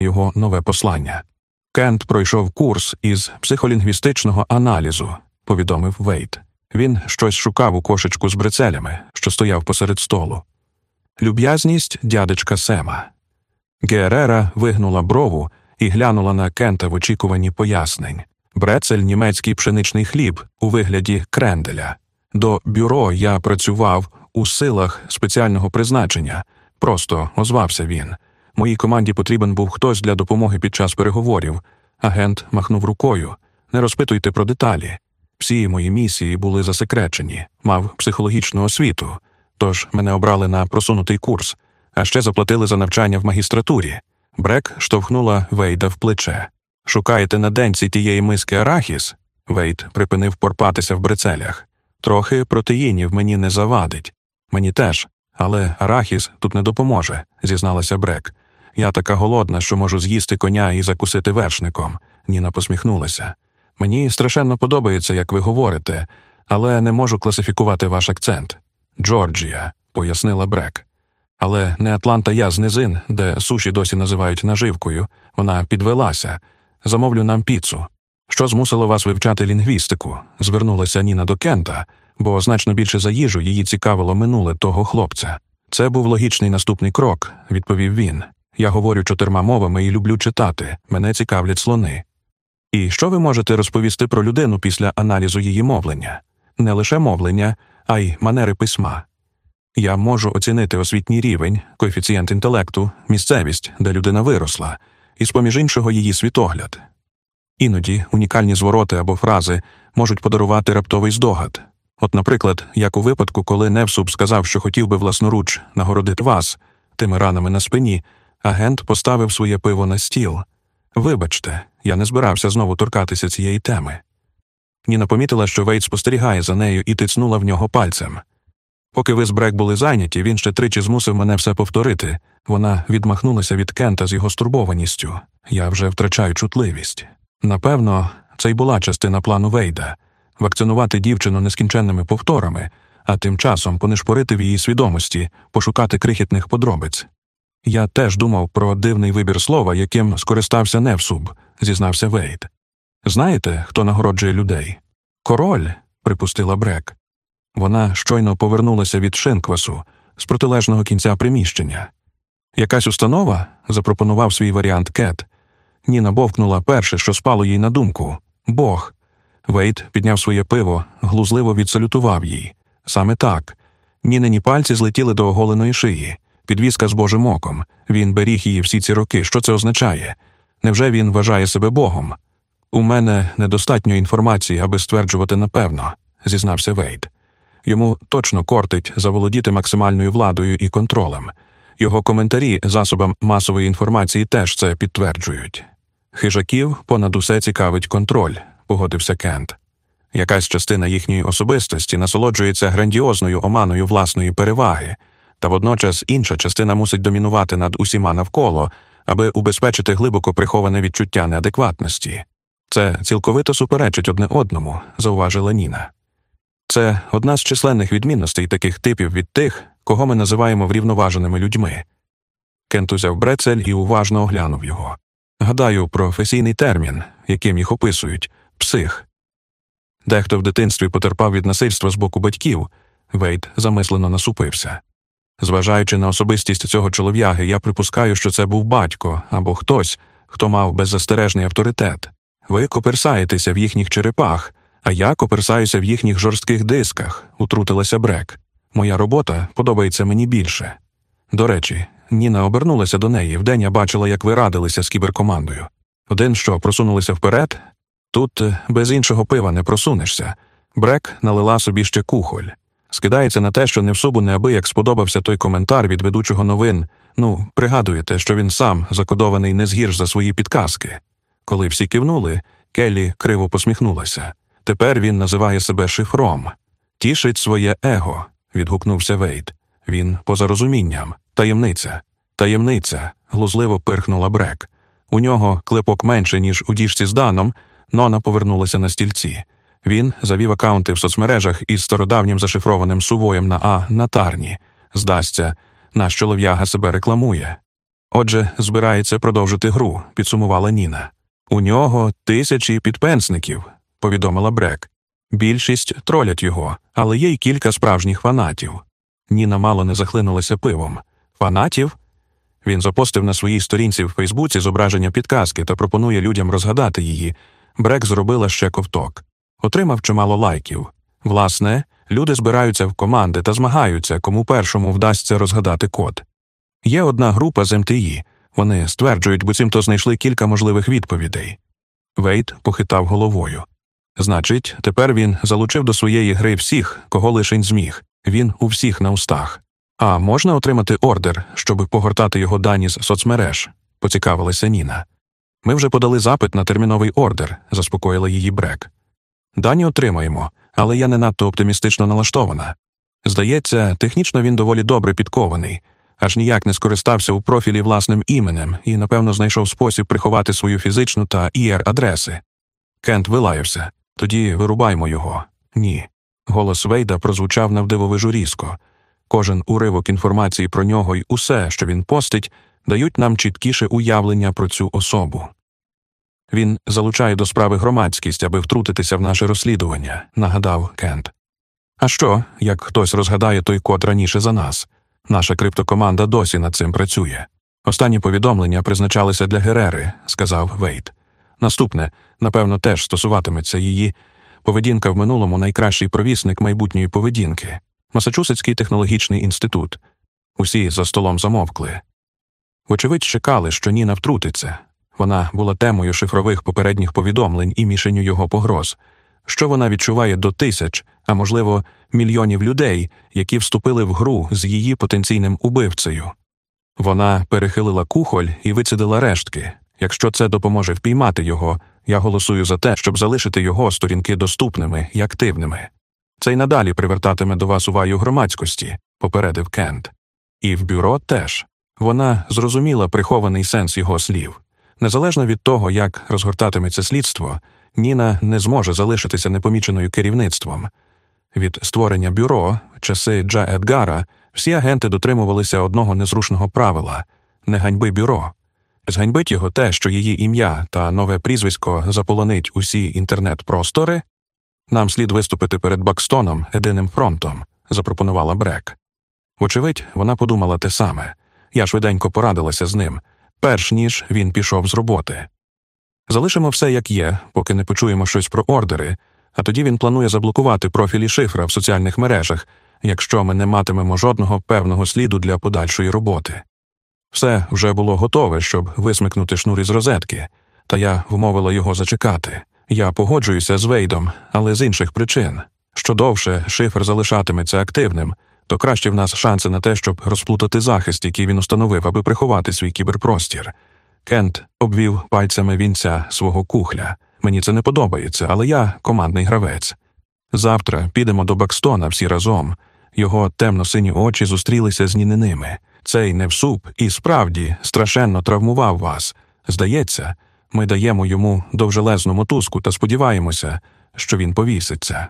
його нове послання. Кент пройшов курс із психолінгвістичного аналізу, повідомив Вейт. Він щось шукав у кошечку з брицелями, що стояв посеред столу. Люб'язність дядечка Сема. Герера вигнула брову і глянула на Кента в очікуванні пояснень. Брецель німецький пшеничний хліб у вигляді кренделя. До бюро я працював у силах спеціального призначення. Просто озвався він. Моїй команді потрібен був хтось для допомоги під час переговорів. Агент махнув рукою. Не розпитуйте про деталі. Всі мої місії були засекречені, мав психологічну освіту, тож мене обрали на просунутий курс, а ще заплатили за навчання в магістратурі. Брек штовхнула Вейда в плече. Шукаєте на денці тієї миски арахіс? Вейд припинив порпатися в брицелях. Трохи протеїнів мені не завадить. Мені теж, але арахіс тут не допоможе, зізналася Брек. Я така голодна, що можу з'їсти коня і закусити вершником. Ніна посміхнулася. Мені страшенно подобається, як ви говорите, але не можу класифікувати ваш акцент. Джорджія, пояснила Брек. Але не Атланта я з низин, де суші досі називають наживкою, вона підвелася. Замовлю нам піцу. Що змусило вас вивчати лінгвістику? звернулася Ніна до Кента, бо значно більше за їжу її цікавило минуле того хлопця. Це був логічний наступний крок, відповів він. Я говорю чотирма мовами і люблю читати. Мене цікавлять слони. І що ви можете розповісти про людину після аналізу її мовлення? Не лише мовлення, а й манери письма. Я можу оцінити освітній рівень, коефіцієнт інтелекту, місцевість, де людина виросла, і, з поміж іншого, її світогляд. Іноді унікальні звороти або фрази можуть подарувати раптовий здогад. От, наприклад, як у випадку, коли Невсуб сказав, що хотів би власноруч нагородити вас тими ранами на спині, агент поставив своє пиво на стіл. Вибачте, я не збирався знову торкатися цієї теми. Ніна помітила, що Вейт спостерігає за нею і тицнула в нього пальцем. Поки ви з Брек були зайняті, він ще тричі змусив мене все повторити. Вона відмахнулася від Кента з його стурбованістю. Я вже втрачаю чутливість. Напевно, це й була частина плану Вейда вакцинувати дівчину нескінченними повторами, а тим часом понишпорити в її свідомості, пошукати крихітних подробиць. Я теж думав про дивний вибір слова, яким скористався Невсуб, зізнався Вейд. Знаєте, хто нагороджує людей? Король, припустила Брек. Вона щойно повернулася від Шинквасу з протилежного кінця приміщення. Якась установа запропонував свій варіант Кет. Ніна бовкнула перше, що спало їй на думку Бог. Вейт підняв своє пиво, глузливо відсалютував їй. Саме так. Нінині пальці злетіли до оголеної шиї, підвізка з Божим оком. Він беріг її всі ці роки. Що це означає? Невже він вважає себе Богом? У мене недостатньо інформації, аби стверджувати напевно, зізнався Вейт. Йому точно кортить заволодіти максимальною владою і контролем. Його коментарі засобам масової інформації теж це підтверджують. Хижаків понад усе цікавить контроль, погодився Кент. Якась частина їхньої особистості насолоджується грандіозною оманою власної переваги, та водночас інша частина мусить домінувати над усіма навколо, аби убезпечити глибоко приховане відчуття неадекватності. Це цілковито суперечить одне одному, зауважила Ніна. Це одна з численних відмінностей таких типів від тих, кого ми називаємо врівноваженими людьми. Кент узяв брецель і уважно оглянув його. Гадаю, професійний термін, яким їх описують псих. Дехто в дитинстві потерпав від насильства з боку батьків, Вейт замислено насупився. Зважаючи на особистість цього чолов'яги, я припускаю, що це був батько або хтось, хто мав беззастережний авторитет. Ви коперсаєтеся в їхніх черепах, а я коперсаюся в їхніх жорстких дисках, утрутилася Брек. Моя робота подобається мені більше. До речі, Ніна обернулася до неї. Вдень я бачила, як ви радилися з кіберкомандою. Один що, просунулися вперед? Тут е, без іншого пива не просунешся. Брек налила собі ще кухоль. Скидається на те, що не в собу неабияк сподобався той коментар від ведучого новин. Ну, пригадуєте, що він сам закодований не згірш за свої підказки. Коли всі кивнули, Келлі криво посміхнулася. Тепер він називає себе шифром. Тішить своє его, відгукнувся Вейт. Він поза розумінням, таємниця, таємниця, глузливо пирхнула Брек. У нього клепок менше, ніж у діжці з Даном, Нона повернулася на стільці. Він завів акаунти в соцмережах із стародавнім зашифрованим сувоєм на А на тарні. Здасться, наш чолов'яга себе рекламує. Отже, збирається продовжити гру, підсумувала Ніна. У нього тисячі підпенсників, повідомила Брек. Більшість тролять його, але є й кілька справжніх фанатів. Ніна мало не захлинулася пивом. Фанатів? Він запостив на своїй сторінці в Фейсбуці зображення підказки та пропонує людям розгадати її. Брек зробила ще ковток. Отримав чимало лайків. Власне, люди збираються в команди та змагаються, кому першому вдасться розгадати код. Є одна група з МТІ. Вони стверджують, буцімто знайшли кілька можливих відповідей. Вейт похитав головою. Значить, тепер він залучив до своєї гри всіх, кого лишень зміг. Він у всіх на устах. А можна отримати ордер, щоб погортати його дані з соцмереж? поцікавилася Ніна. Ми вже подали запит на терміновий ордер, заспокоїла її Брек. Дані отримаємо, але я не надто оптимістично налаштована. Здається, технічно він доволі добре підкований, аж ніяк не скористався у профілі власним іменем і, напевно, знайшов спосіб приховати свою фізичну та ір адреси. Кент вилаявся. Тоді вирубаймо його. Ні. Голос Вейда прозвучав навдивовижу різко. Кожен уривок інформації про нього й усе, що він постить, дають нам чіткіше уявлення про цю особу. Він залучає до справи громадськість, аби втрутитися в наше розслідування, нагадав Кент. А що, як хтось розгадає той код раніше за нас? Наша криптокоманда досі над цим працює. Останні повідомлення призначалися для Герери, сказав Вейт. Наступне, напевно, теж стосуватиметься її. Поведінка в минулому найкращий провісник майбутньої поведінки. Масачусетський технологічний інститут. Усі за столом замовкли. Вочевидь, чекали, що Ніна втрутиться. Вона була темою шифрових попередніх повідомлень і мішенню його погроз, що вона відчуває до тисяч, а можливо, мільйонів людей, які вступили в гру з її потенційним убивцею. Вона перехилила кухоль і вицідила рештки. Якщо це допоможе впіймати його, я голосую за те, щоб залишити його сторінки доступними і активними. Це й надалі привертатиме до вас увагу громадськості, попередив Кент. І в бюро теж. Вона зрозуміла прихований сенс його слів. Незалежно від того, як розгортатиметься слідство, Ніна не зможе залишитися непоміченою керівництвом. Від створення бюро, часи Джа Едгара, всі агенти дотримувалися одного незрушного правила не ганьби бюро. Зганьбить його те, що її ім'я та нове прізвисько заполонить усі інтернет-простори. Нам слід виступити перед Бакстоном єдиним фронтом, запропонувала Брек. Вочевидь, вона подумала те саме. Я швиденько порадилася з ним, перш ніж він пішов з роботи. Залишимо все як є, поки не почуємо щось про ордери, а тоді він планує заблокувати профілі шифра в соціальних мережах, якщо ми не матимемо жодного певного сліду для подальшої роботи. Все вже було готове, щоб висмикнути шнур із розетки, та я вмовила його зачекати. Я погоджуюся з Вейдом, але з інших причин. Що довше шифр залишатиметься активним, то краще в нас шанси на те, щоб розплутати захист, який він установив, аби приховати свій кіберпростір. Кент обвів пальцями вінця свого кухля. Мені це не подобається, але я командний гравець. Завтра підемо до Бакстона всі разом. Його темно-сині очі зустрілися з ніниними. Цей невсуп і справді страшенно травмував вас. Здається, ми даємо йому довжелезну мотузку та сподіваємося, що він повіситься.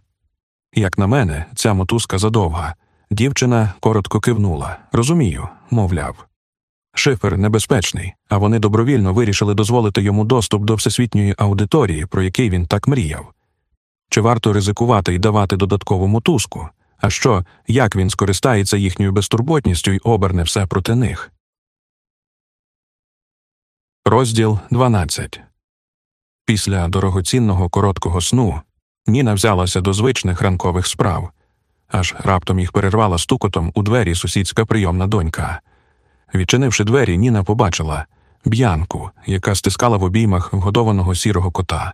Як на мене, ця мотузка задовга. Дівчина коротко кивнула. Розумію, мовляв. Шифер небезпечний, а вони добровільно вирішили дозволити йому доступ до всесвітньої аудиторії, про який він так мріяв. Чи варто ризикувати і давати додаткову мотузку? А що, як він скористається їхньою безтурботністю і оберне все проти них? Розділ 12 Після дорогоцінного короткого сну Ніна взялася до звичних ранкових справ, аж раптом їх перервала стукотом у двері сусідська прийомна донька. Відчинивши двері, Ніна побачила б'янку, яка стискала в обіймах вгодованого сірого кота.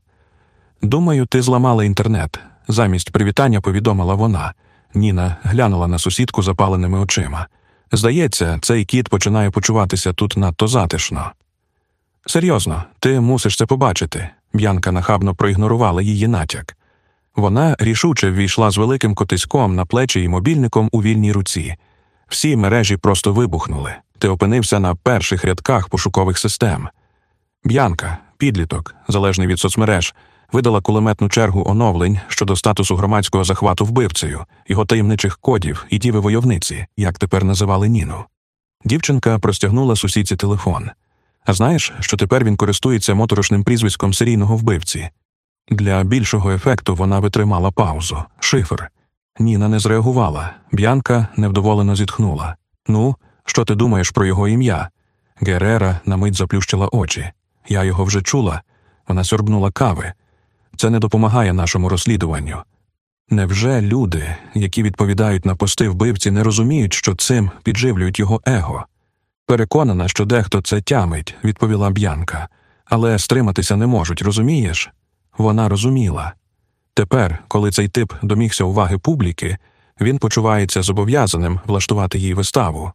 Думаю, ти зламала інтернет. Замість привітання повідомила вона. Ніна глянула на сусідку запаленими очима. Здається, цей кіт починає почуватися тут надто затишно. Серйозно, ти мусиш це побачити. Б'янка нахабно проігнорувала її натяк. Вона рішуче ввійшла з великим котиськом на плечі і мобільником у вільній руці. Всі мережі просто вибухнули. Ти опинився на перших рядках пошукових систем. Б'янка, підліток, залежний від соцмереж, видала кулеметну чергу оновлень щодо статусу громадського захвату вбивцею, його таємничих кодів і діви войовниці, як тепер називали Ніну. Дівчинка простягнула сусідці телефон. А знаєш, що тепер він користується моторошним прізвиськом серійного вбивці? Для більшого ефекту вона витримала паузу. Шифр. Ніна не зреагувала. Б'янка невдоволено зітхнула. Ну, що ти думаєш про його ім'я? Герера на мить заплющила очі. Я його вже чула. Вона сьорбнула кави. Це не допомагає нашому розслідуванню. Невже люди, які відповідають на пости вбивці, не розуміють, що цим підживлюють його его? Переконана, що дехто це тямить, відповіла Б'янка, але стриматися не можуть, розумієш? Вона розуміла. Тепер, коли цей тип домігся уваги публіки, він почувається зобов'язаним влаштувати їй виставу.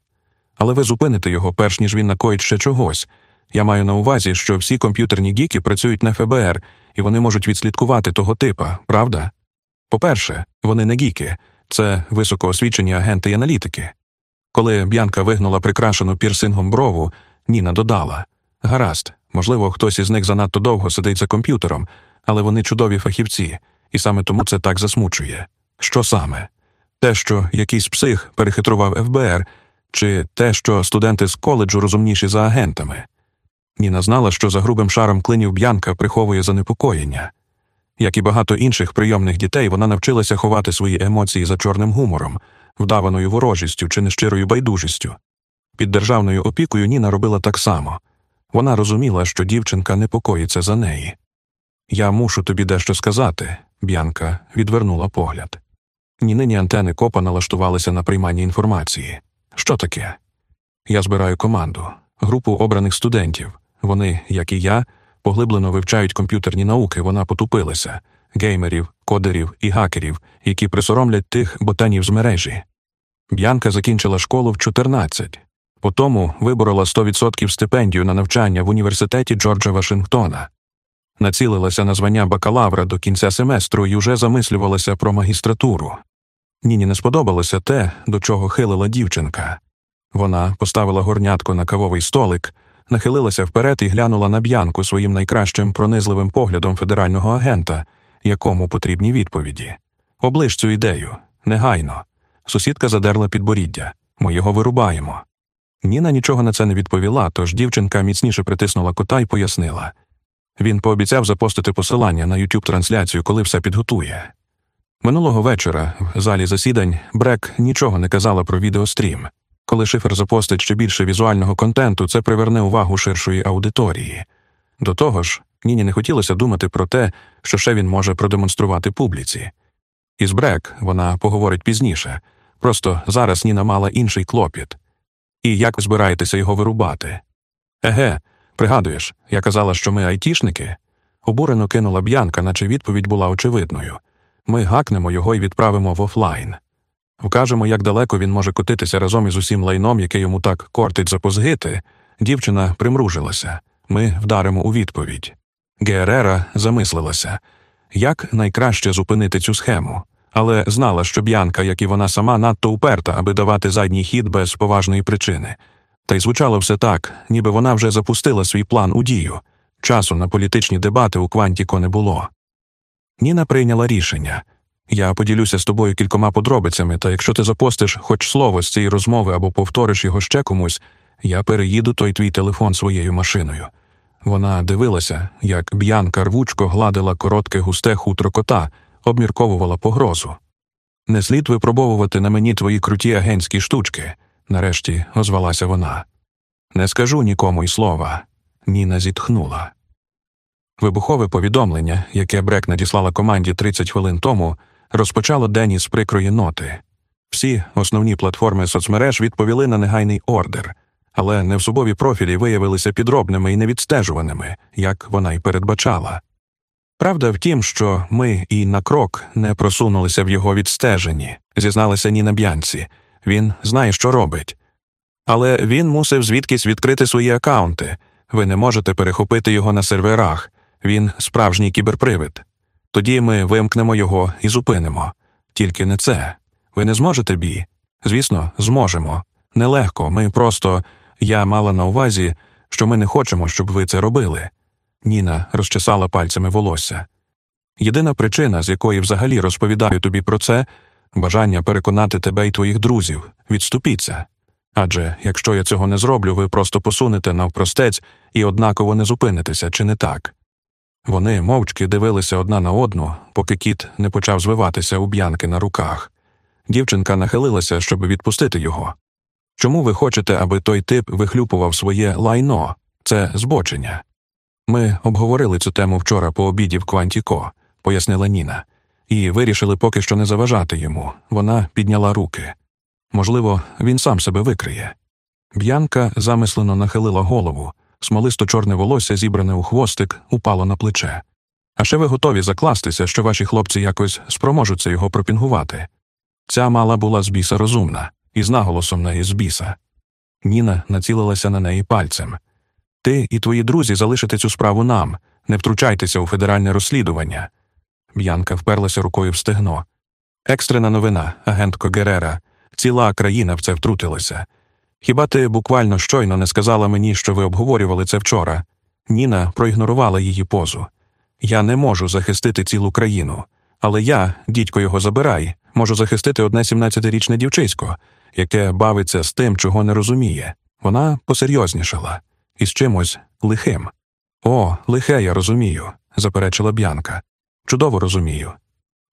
Але ви зупините його, перш ніж він накоїть ще чогось. Я маю на увазі, що всі комп'ютерні гіки працюють на ФБР, і вони можуть відслідкувати того типа, правда? По-перше, вони не гіки, це високоосвічені агенти й аналітики. Коли Б'янка вигнула прикрашену пірсингом брову, Ніна додала Гаразд, можливо, хтось із них занадто довго сидить за комп'ютером, але вони чудові фахівці, і саме тому це так засмучує. Що саме? Те, що якийсь псих перехитрував ФБР, чи те, що студенти з коледжу розумніші за агентами. Ніна знала, що за грубим шаром клинів Б'янка приховує занепокоєння. Як і багато інших прийомних дітей, вона навчилася ховати свої емоції за чорним гумором, вдаваною ворожістю чи нещирою байдужістю. Під державною опікою Ніна робила так само вона розуміла, що дівчинка непокоїться за неї. Я мушу тобі дещо сказати, Б'янка відвернула погляд. Нінині антени копа налаштувалися на приймання інформації. Що таке? Я збираю команду, групу обраних студентів. Вони, як і я, поглиблено вивчають комп'ютерні науки, вона потупилася геймерів, кодерів і гакерів, які присоромлять тих ботанів з мережі. Б'янка закінчила школу в 14. Потому виборола 100% стипендію на навчання в університеті Джорджа Вашингтона. Націлилася на звання бакалавра до кінця семестру і вже замислювалася про магістратуру. Ніні не сподобалося те, до чого хилила дівчинка. Вона поставила горнятко на кавовий столик, нахилилася вперед і глянула на б'янку своїм найкращим пронизливим поглядом федерального агента, якому потрібні відповіді. Оближ цю ідею, негайно. Сусідка задерла підборіддя. Ми його вирубаємо. Ніна нічого на це не відповіла, тож дівчинка міцніше притиснула кота і пояснила. Він пообіцяв запостити посилання на youtube трансляцію, коли все підготує. Минулого вечора в залі засідань Брек нічого не казала про відеострім. Коли шифер запостить ще більше візуального контенту, це приверне увагу ширшої аудиторії. До того ж, Ніні не хотілося думати про те, що ще він може продемонструвати публіці. Із Брек вона поговорить пізніше, просто зараз Ніна мала інший клопіт. І як збираєтеся його вирубати? Еге, пригадуєш, я казала, що ми айтішники? Обурено кинула б'янка, наче відповідь була очевидною. Ми гакнемо його і відправимо в офлайн. Вкажемо, як далеко він може котитися разом із усім лайном, яке йому так кортить запозгити. Дівчина примружилася. Ми вдаримо у відповідь. Герера замислилася, як найкраще зупинити цю схему, але знала, що Б'янка, як і вона сама, надто уперта, аби давати задній хід без поважної причини. Та й звучало все так, ніби вона вже запустила свій план у дію. Часу на політичні дебати у Квантіко не було. Ніна прийняла рішення. Я поділюся з тобою кількома подробицями, та якщо ти запостиш хоч слово з цієї розмови або повториш його ще комусь, я переїду той твій телефон своєю машиною. Вона дивилася, як б'янка рвучко гладила коротке густе хутро кота, обмірковувала погрозу. Не слід випробовувати на мені твої круті агентські штучки, нарешті озвалася вона. Не скажу нікому й слова. Ніна зітхнула. Вибухове повідомлення, яке Брек надіслала команді 30 хвилин тому, розпочало день із прикрої ноти. Всі основні платформи соцмереж відповіли на негайний ордер, але невсубові профілі виявилися підробними і невідстежуваними, як вона й передбачала. Правда в тім, що ми і на крок не просунулися в його відстеженні, зізналася Ніна Б'янці. Він знає, що робить. Але він мусив звідкись відкрити свої акаунти. Ви не можете перехопити його на серверах. Він справжній кіберпривид. Тоді ми вимкнемо його і зупинимо. Тільки не це. Ви не зможете бі? Звісно, зможемо. Нелегко. Ми просто. Я мала на увазі, що ми не хочемо, щоб ви це робили. Ніна розчесала пальцями волосся. Єдина причина, з якої взагалі розповідаю тобі про це бажання переконати тебе і твоїх друзів. Відступіться. Адже якщо я цього не зроблю, ви просто посунете навпростець і однаково не зупинитеся, чи не так? Вони мовчки дивилися одна на одну, поки кіт не почав звиватися у Б'янки на руках. Дівчинка нахилилася, щоб відпустити його. Чому ви хочете, аби той тип вихлюпував своє лайно? Це збочення. Ми обговорили цю тему вчора по обіді в Квантіко, пояснила Ніна, і вирішили поки що не заважати йому. Вона підняла руки. Можливо, він сам себе викриє. Б'янка замислено нахилила голову, смолисто чорне волосся, зібране у хвостик, упало на плече. А ще ви готові закластися, що ваші хлопці якось спроможуться його пропінгувати. Ця мала була з біса розумна, і з наголосом неї з біса. Ніна націлилася на неї пальцем. Ти і твої друзі залишите цю справу нам, не втручайтеся у федеральне розслідування. Б'янка вперлася рукою в стегно. Екстрена новина, агентко Герера. Ціла країна в це втрутилася. Хіба ти буквально щойно не сказала мені, що ви обговорювали це вчора? Ніна проігнорувала її позу. Я не можу захистити цілу країну, але я, дідько його забирай, можу захистити одне 17-річне дівчисько, яке бавиться з тим, чого не розуміє. Вона посерйознішала із чимось лихим. О, лихе, я розумію, заперечила Б'янка. Чудово розумію.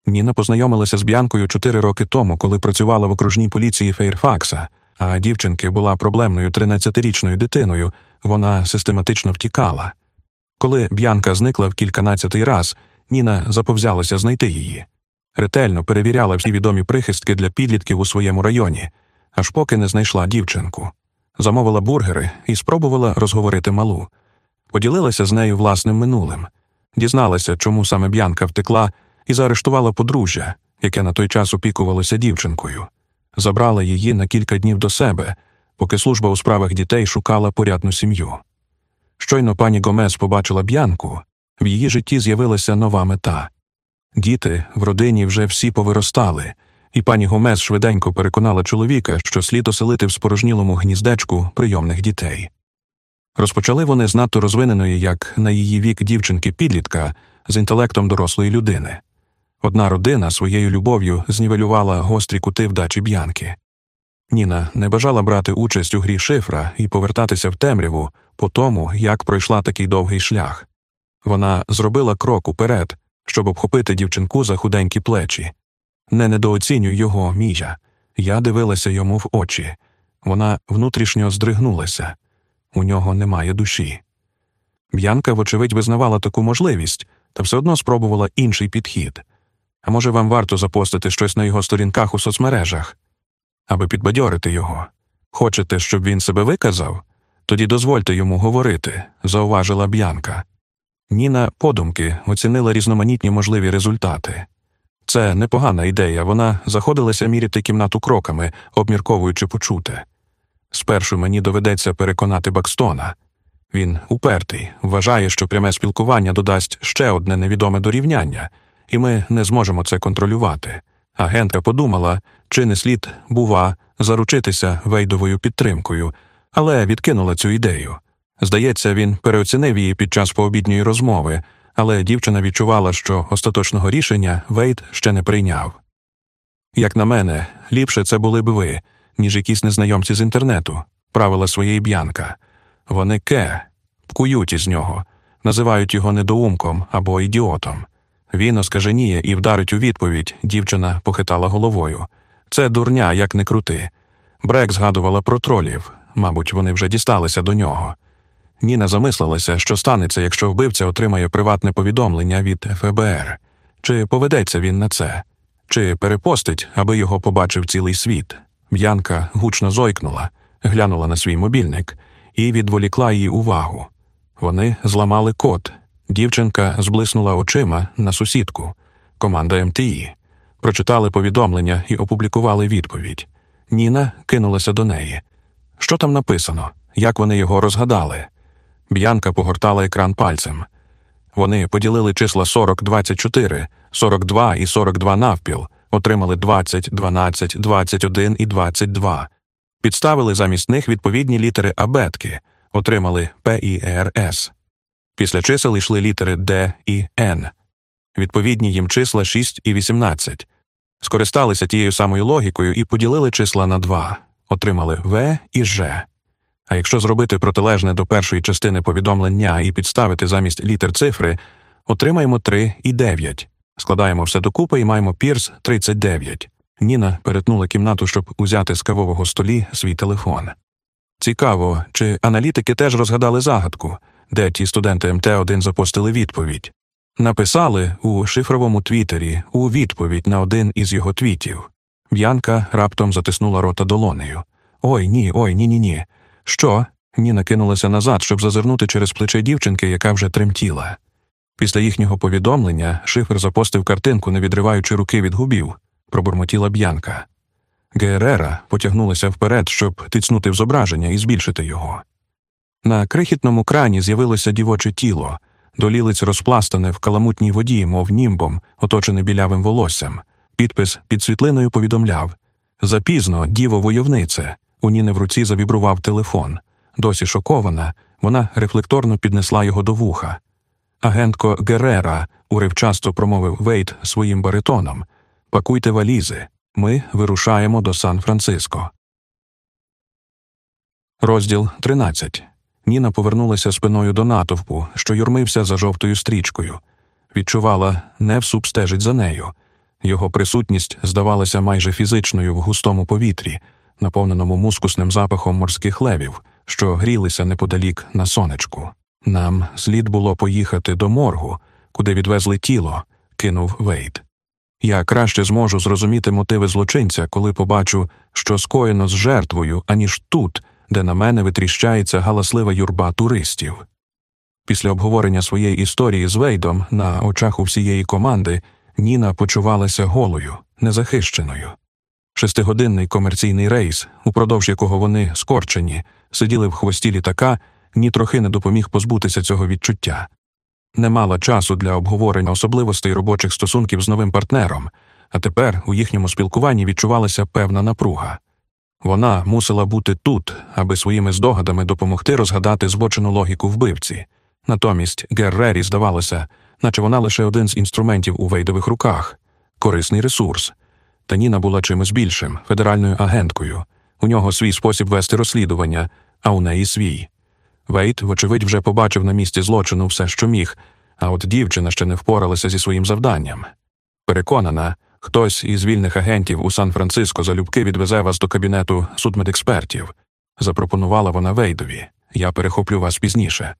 Ніна познайомилася з Б'янкою чотири роки тому, коли працювала в окружній поліції Фейрфакса, а дівчинки була проблемною 13-річною дитиною, вона систематично втікала. Коли Б'янка зникла в кільканадцятий раз, Ніна заповзялася знайти її. Ретельно перевіряла всі відомі прихистки для підлітків у своєму районі, аж поки не знайшла дівчинку. Замовила бургери і спробувала розговорити малу. Поділилася з нею власним минулим, дізналася, чому саме Б'янка втекла, і заарештувала подружжя, яке на той час опікувалося дівчинкою, забрала її на кілька днів до себе, поки служба у справах дітей шукала порядну сім'ю. Щойно пані Гомес побачила Б'янку, в її житті з'явилася нова мета. Діти в родині вже всі повиростали, і пані Гомес швиденько переконала чоловіка, що слід оселити в спорожнілому гніздечку прийомних дітей. Розпочали вони з надто розвиненої, як на її вік дівчинки підлітка, з інтелектом дорослої людини. Одна родина своєю любов'ю знівелювала гострі кути вдачі б'янки. Ніна не бажала брати участь у грі шифра і повертатися в темряву по тому, як пройшла такий довгий шлях. Вона зробила крок уперед, щоб обхопити дівчинку за худенькі плечі. Не недооцінюй його, Мія. Я дивилася йому в очі. Вона внутрішньо здригнулася. У нього немає душі. Б'янка, вочевидь, визнавала таку можливість, та все одно спробувала інший підхід. А може, вам варто запостити щось на його сторінках у соцмережах, аби підбадьорити його. Хочете, щоб він себе виказав? Тоді дозвольте йому говорити, зауважила Б'янка. Ніна подумки оцінила різноманітні можливі результати. Це непогана ідея, вона заходилася міряти кімнату кроками, обмірковуючи почуте. Спершу мені доведеться переконати Бакстона. Він упертий, вважає, що пряме спілкування додасть ще одне невідоме дорівняння, і ми не зможемо це контролювати. Агентка подумала, чи не слід, бува, заручитися вейдовою підтримкою, але відкинула цю ідею. Здається, він переоцінив її під час пообідньої розмови, але дівчина відчувала, що остаточного рішення Вейд ще не прийняв. Як на мене, ліпше це були б ви, ніж якісь незнайомці з інтернету, правила своєї б'янка. Вони ке, пкують із нього, називають його недоумком або ідіотом. Він оскаженіє і вдарить у відповідь, дівчина похитала головою. Це дурня, як не крути. Брек згадувала про тролів, мабуть, вони вже дісталися до нього. Ніна замислилася, що станеться, якщо вбивця отримає приватне повідомлення від ФБР. Чи поведеться він на це, чи перепостить, аби його побачив цілий світ. Б'янка гучно зойкнула, глянула на свій мобільник і відволікла її увагу. Вони зламали код. Дівчинка зблиснула очима на сусідку, команда МТІ. Прочитали повідомлення і опублікували відповідь. Ніна кинулася до неї. Що там написано? Як вони його розгадали? Б'янка погортала екран пальцем. Вони поділили числа 40, 24, 42 і 42 навпіл, отримали 20, 12, 21 і 22. Підставили замість них відповідні літери абетки, отримали П і Р С. Після чисел йшли літери Д і Н. Відповідні їм числа 6 і 18. Скористалися тією самою логікою і поділили числа на 2. отримали В і Ж. А якщо зробити протилежне до першої частини повідомлення і підставити замість літер цифри, отримаємо 3 і 9. Складаємо все докупи і маємо пірс 39. Ніна перетнула кімнату, щоб узяти з кавового столі свій телефон. Цікаво, чи аналітики теж розгадали загадку, де ті студенти МТ1 запостили відповідь. Написали у шифровому твіттері у відповідь на один із його твітів. Б'янка раптом затиснула рота долонею. Ой ні, ой ні ні ні. Що? Ніна кинулася назад, щоб зазирнути через плече дівчинки, яка вже тремтіла. Після їхнього повідомлення шифр запостив картинку, не відриваючи руки від губів, пробурмотіла б'янка. Герера потягнулася вперед, щоб тицнути в зображення і збільшити його. На крихітному крані з'явилося дівоче тіло, долілиць розпластане в каламутній воді, мов німбом, оточене білявим волоссям. Підпис під світлиною повідомляв Запізно, діво войовнице. У Ніни в руці завібрував телефон. Досі шокована, вона рефлекторно піднесла його до вуха. Агентко Герера уривчасто промовив Вейт своїм баритоном Пакуйте валізи. Ми вирушаємо до Сан-Франциско. Розділ 13. Ніна повернулася спиною до натовпу, що юрмився за жовтою стрічкою. Відчувала, Невсуп стежить за нею. Його присутність здавалася майже фізичною в густому повітрі, наповненому мускусним запахом морських левів, що грілися неподалік на сонечку. Нам слід було поїхати до моргу, куди відвезли тіло, кинув Вейд. Я краще зможу зрозуміти мотиви злочинця, коли побачу, що скоєно з жертвою, аніж тут, де на мене витріщається галаслива юрба туристів. Після обговорення своєї історії з Вейдом на очах у всієї команди Ніна почувалася голою, незахищеною. Шестигодинний комерційний рейс, упродовж якого вони скорчені, сиділи в хвості літака, ні трохи не допоміг позбутися цього відчуття. Не мала часу для обговорення особливостей робочих стосунків з новим партнером, а тепер у їхньому спілкуванні відчувалася певна напруга. Вона мусила бути тут, аби своїми здогадами допомогти розгадати збочену логіку вбивці. Натомість Геррері здавалося, наче вона лише один з інструментів у вейдових руках, корисний ресурс. Та Ніна була чимось більшим, федеральною агенткою. У нього свій спосіб вести розслідування, а у неї свій. Вейт, вочевидь, вже побачив на місці злочину все, що міг, а от дівчина ще не впоралася зі своїм завданням. Переконана, хтось із вільних агентів у Сан-Франциско залюбки відвезе вас до кабінету судмедекспертів. Запропонувала вона Вейдові. Я перехоплю вас пізніше.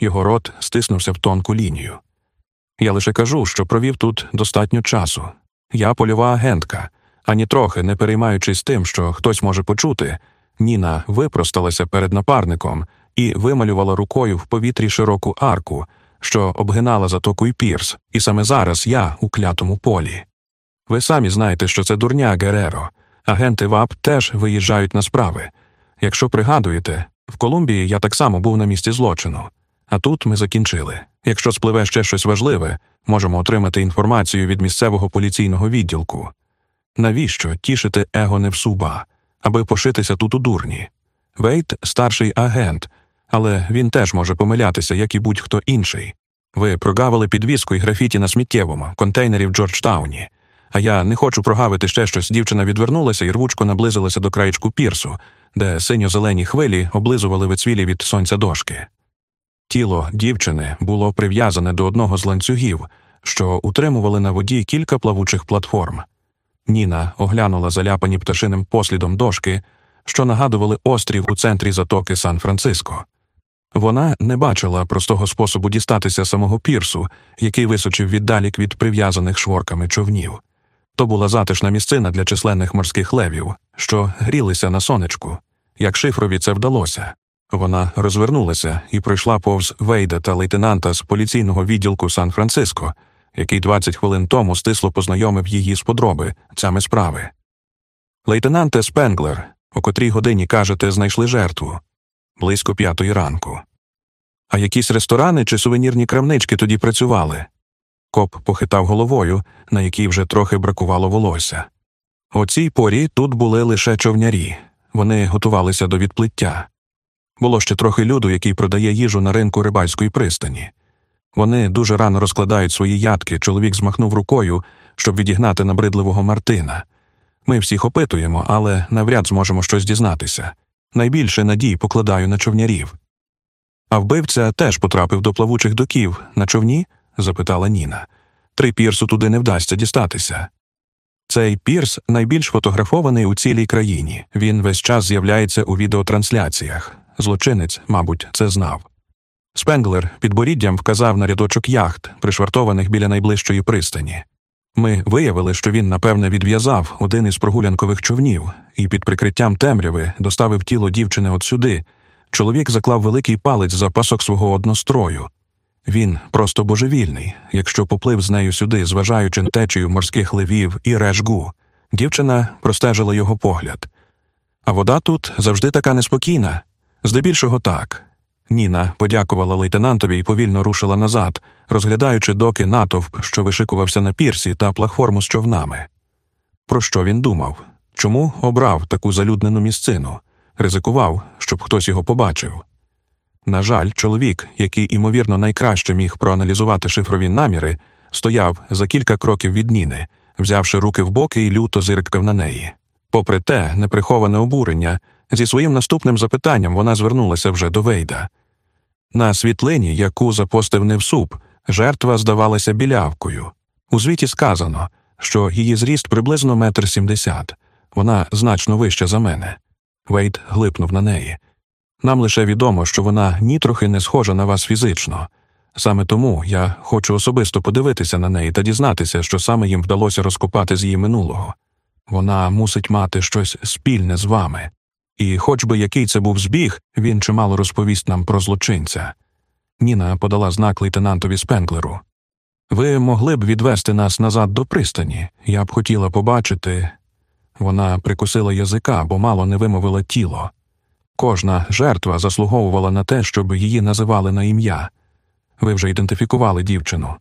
Його рот стиснувся в тонку лінію. Я лише кажу, що провів тут достатньо часу. Я польова агентка, ані трохи не переймаючись тим, що хтось може почути, Ніна випросталася перед напарником і вималювала рукою в повітрі широку арку, що обгинала затоку пірс, і саме зараз я у клятому полі. Ви самі знаєте, що це дурня Гереро. Агенти ВАП теж виїжджають на справи. Якщо пригадуєте, в Колумбії я так само був на місці злочину, а тут ми закінчили. Якщо спливе ще щось важливе, можемо отримати інформацію від місцевого поліційного відділку. Навіщо тішити его Невсуба, аби пошитися тут у дурні? Вейт старший агент, але він теж може помилятися, як і будь-хто інший. Ви прогавили підвіску і графіті на сміттєвому контейнері в Джорджтауні. А я не хочу прогавити ще щось. Дівчина відвернулася і рвучко наблизилася до краєчку пірсу, де синьо-зелені хвилі облизували вицвілі від сонця дошки. Тіло дівчини було прив'язане до одного з ланцюгів, що утримували на воді кілька плавучих платформ. Ніна оглянула заляпані пташиним послідом дошки, що нагадували острів у центрі затоки Сан-Франциско. Вона не бачила простого способу дістатися самого пірсу, який височив віддалік від прив'язаних шворками човнів. То була затишна місцина для численних морських левів, що грілися на сонечку. Як шифрові це вдалося. Вона розвернулася і пройшла повз Вейда та лейтенанта з поліційного відділку Сан-Франциско, який 20 хвилин тому стисло познайомив її з подроби цями справи. Лейтенанте Спенглер, о котрій годині кажете, знайшли жертву близько п'ятої ранку. А якісь ресторани чи сувенірні крамнички тоді працювали. Коп похитав головою, на якій вже трохи бракувало волосся. О цій порі тут були лише човнярі, вони готувалися до відплиття. Було ще трохи люду, який продає їжу на ринку рибальської пристані. Вони дуже рано розкладають свої ядки, чоловік змахнув рукою, щоб відігнати набридливого Мартина. Ми всіх опитуємо, але навряд зможемо щось дізнатися. Найбільше надій покладаю на човнярів. А вбивця теж потрапив до плавучих доків на човні? запитала Ніна. Три пірсу туди не вдасться дістатися. Цей пірс найбільш фотографований у цілій країні. Він весь час з'являється у відеотрансляціях. Злочинець, мабуть, це знав. Спенглер під боріддям вказав на рядочок яхт, пришвартованих біля найближчої пристані. Ми виявили, що він, напевне, відв'язав один із прогулянкових човнів і під прикриттям темряви доставив тіло дівчини от сюди. Чоловік заклав великий палець за пасок свого однострою. Він просто божевільний, якщо поплив з нею сюди, зважаючи на течію морських левів і решгу. Дівчина простежила його погляд. А вода тут завжди така неспокійна. Здебільшого так. Ніна подякувала лейтенантові і повільно рушила назад, розглядаючи доки натовп, що вишикувався на пірсі та платформу з човнами. Про що він думав? Чому обрав таку залюднену місцину? Ризикував, щоб хтось його побачив. На жаль, чоловік, який, імовірно, найкраще міг проаналізувати шифрові наміри, стояв за кілька кроків від Ніни, взявши руки в боки і люто зиркав на неї. Попри те, неприховане обурення, зі своїм наступним запитанням вона звернулася вже до Вейда. На світлині, яку запостив Невсуп, жертва здавалася білявкою. У звіті сказано, що її зріст приблизно метр сімдесят, вона значно вища за мене. Вейд глипнув на неї. Нам лише відомо, що вона нітрохи не схожа на вас фізично. Саме тому я хочу особисто подивитися на неї та дізнатися, що саме їм вдалося розкопати з її минулого. Вона мусить мати щось спільне з вами. І, хоч би який це був збіг, він чимало розповість нам про злочинця. Ніна подала знак лейтенантові Спенклеру. Ви могли б відвести нас назад до пристані. Я б хотіла побачити. Вона прикусила язика, бо мало не вимовила тіло. Кожна жертва заслуговувала на те, щоб її називали на ім'я. Ви вже ідентифікували дівчину.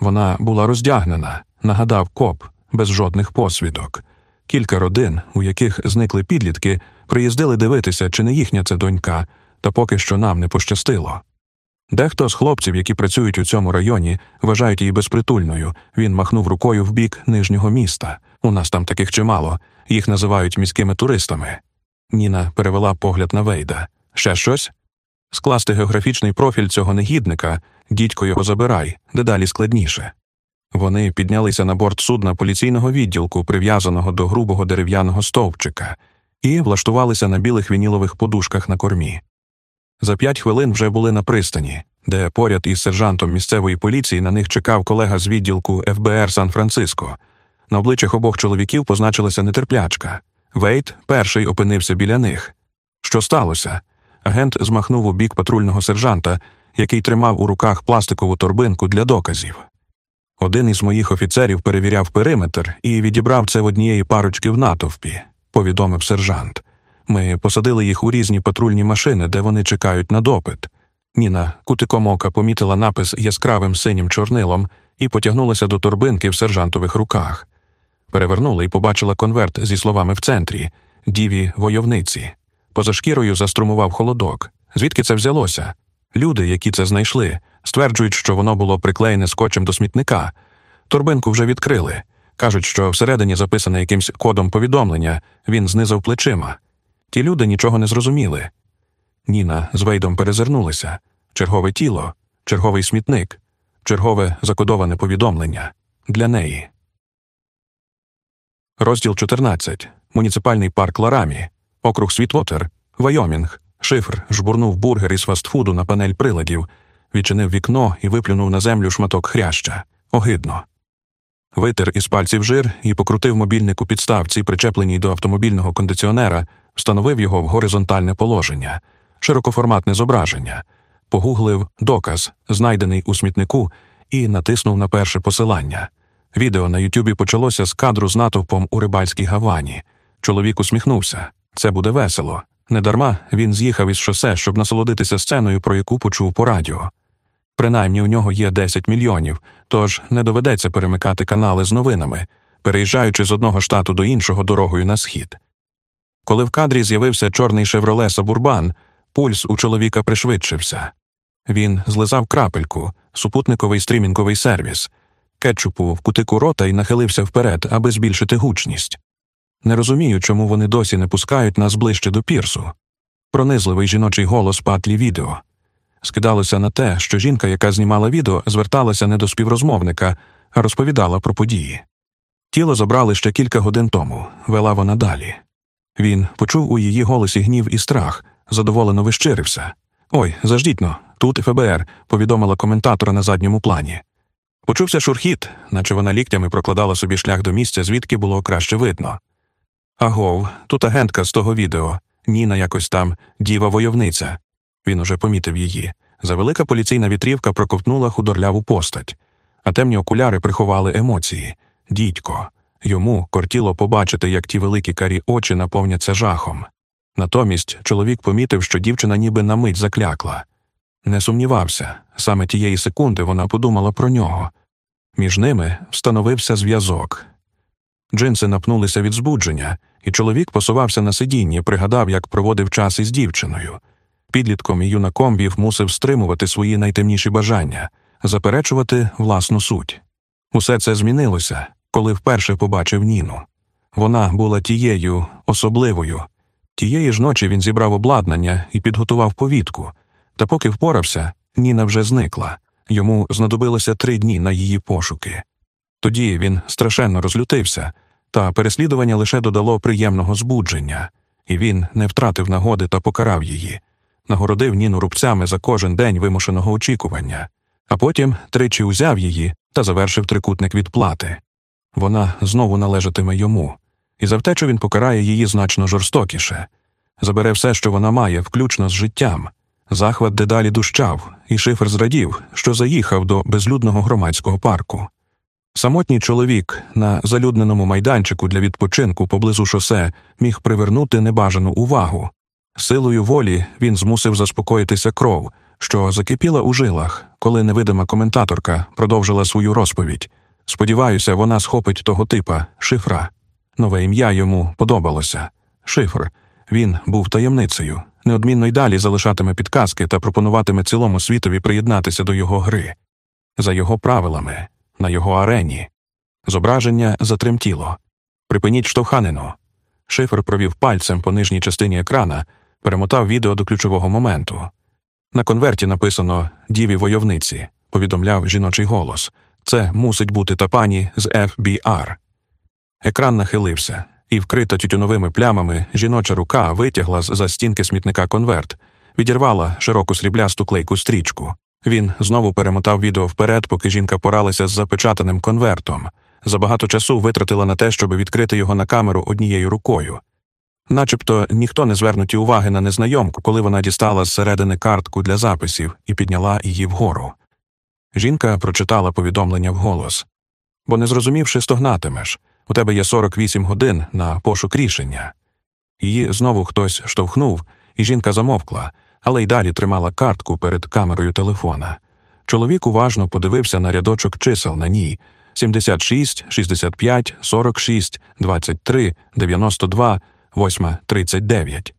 Вона була роздягнена, нагадав коп, без жодних посвідок. Кілька родин, у яких зникли підлітки, приїздили дивитися, чи не їхня це донька, та поки що нам не пощастило. Дехто з хлопців, які працюють у цьому районі, вважають її безпритульною. Він махнув рукою в бік нижнього міста. У нас там таких чимало, їх називають міськими туристами. Ніна перевела погляд на Вейда. Ще щось? Скласти географічний профіль цього негідника, дідько його забирай, дедалі складніше. Вони піднялися на борт судна поліційного відділку, прив'язаного до грубого дерев'яного стовпчика, і влаштувалися на білих вінілових подушках на кормі. За п'ять хвилин вже були на пристані, де поряд із сержантом місцевої поліції на них чекав колега з відділку ФБР Сан Франциско. На обличчях обох чоловіків позначилася нетерплячка. Вейт перший опинився біля них. Що сталося? Агент змахнув у бік патрульного сержанта, який тримав у руках пластикову торбинку для доказів. Один із моїх офіцерів перевіряв периметр і відібрав це в однієї парочки в натовпі, повідомив сержант. Ми посадили їх у різні патрульні машини, де вони чекають на допит. Ніна кутиком ока помітила напис яскравим синім чорнилом і потягнулася до торбинки в сержантових руках. Перевернула і побачила конверт зі словами в центрі діві войовниці. Поза шкірою заструмував холодок. Звідки це взялося? Люди, які це знайшли, стверджують, що воно було приклеєне скотчем до смітника. Торбинку вже відкрили. Кажуть, що всередині записане якимсь кодом повідомлення, він знизав плечима. Ті люди нічого не зрозуміли. Ніна з Вейдом перезирнулися чергове тіло, черговий смітник, чергове закодоване повідомлення для неї. Розділ 14. Муніципальний парк Ларамі, округ Світвотер, Вайомінг. Шифр жбурнув бургер із фастфуду на панель приладів, відчинив вікно і виплюнув на землю шматок хряща. Огидно. Витер із пальців жир і покрутив мобільник у підставці, причепленій до автомобільного кондиціонера, встановив його в горизонтальне положення, широкоформатне зображення, погуглив доказ, знайдений у смітнику, і натиснув на перше посилання. Відео на Ютубі почалося з кадру з натовпом у рибальській гавані. Чоловік усміхнувся. Це буде весело. Недарма він з'їхав із шосе, щоб насолодитися сценою, про яку почув по радіо. Принаймні у нього є 10 мільйонів, тож не доведеться перемикати канали з новинами, переїжджаючи з одного штату до іншого дорогою на схід. Коли в кадрі з'явився чорний шевроле Сабурбан, пульс у чоловіка пришвидшився. Він злизав крапельку, супутниковий стрімінговий сервіс, кетчупу в кутику рота і нахилився вперед, аби збільшити гучність. Не розумію, чому вони досі не пускають нас ближче до пірсу. Пронизливий жіночий голос патлі відео. Скидалося на те, що жінка, яка знімала відео, зверталася не до співрозмовника, а розповідала про події. Тіло забрали ще кілька годин тому, вела вона далі. Він почув у її голосі гнів і страх, задоволено вищирився. Ой, заждіть-но, тут ФБР, повідомила коментатора на задньому плані. Почувся шурхіт, наче вона ліктями прокладала собі шлях до місця, звідки було краще видно. Агов, тут агентка з того відео, Ніна якось там, діва войовниця. Він уже помітив її. Завелика поліційна вітрівка проковтнула худорляву постать, а темні окуляри приховали емоції. Дідько. Йому кортіло побачити, як ті великі карі очі наповняться жахом. Натомість чоловік помітив, що дівчина ніби на мить заклякла. Не сумнівався, саме тієї секунди вона подумала про нього. Між ними встановився зв'язок. Джинси напнулися від збудження, і чоловік посувався на сидінні, пригадав, як проводив час із дівчиною. Підлітком і юнаком вів мусив стримувати свої найтемніші бажання, заперечувати власну суть. Усе це змінилося, коли вперше побачив Ніну. Вона була тією особливою. Тієї ж ночі він зібрав обладнання і підготував повітку, та поки впорався, Ніна вже зникла. Йому знадобилося три дні на її пошуки. Тоді він страшенно розлютився, та переслідування лише додало приємного збудження, і він не втратив нагоди та покарав її, нагородив Ніну рубцями за кожен день вимушеного очікування, а потім тричі узяв її та завершив трикутник відплати. Вона знову належатиме йому, і за втечу він покарає її значно жорстокіше, забере все, що вона має, включно з життям. Захват дедалі дущав, і шифр зрадів, що заїхав до безлюдного громадського парку. Самотній чоловік на залюдненому майданчику для відпочинку поблизу шосе міг привернути небажану увагу. Силою волі він змусив заспокоїтися кров, що закипіла у жилах, коли невидима коментаторка продовжила свою розповідь. Сподіваюся, вона схопить того типа шифра. Нове ім'я йому подобалося шифр. Він був таємницею, неодмінно й далі залишатиме підказки та пропонуватиме цілому світові приєднатися до його гри, за його правилами, на його арені. Зображення затремтіло. Припиніть штовханину. Шифр провів пальцем по нижній частині екрана, перемотав відео до ключового моменту. На конверті написано Діві войовниці, повідомляв жіночий голос. Це мусить бути та пані з FBR. Екран нахилився, і вкрита тютюновими плямами жіноча рука витягла з за стінки смітника конверт, відірвала широку сріблясту клейку стрічку. Він знову перемотав відео вперед, поки жінка поралася з запечатаним конвертом. Забагато часу витратила на те, щоб відкрити його на камеру однією рукою. Начебто ніхто не звернуті уваги на незнайомку, коли вона дістала зсередини картку для записів і підняла її вгору. Жінка прочитала повідомлення вголос бо, не зрозумівши, стогнатимеш у тебе є 48 годин на пошук рішення. Її знову хтось штовхнув, і жінка замовкла, але й далі тримала картку перед камерою телефона. Чоловік уважно подивився на рядочок чисел на ній 76, 65, 46, 23, 92, 8, 39.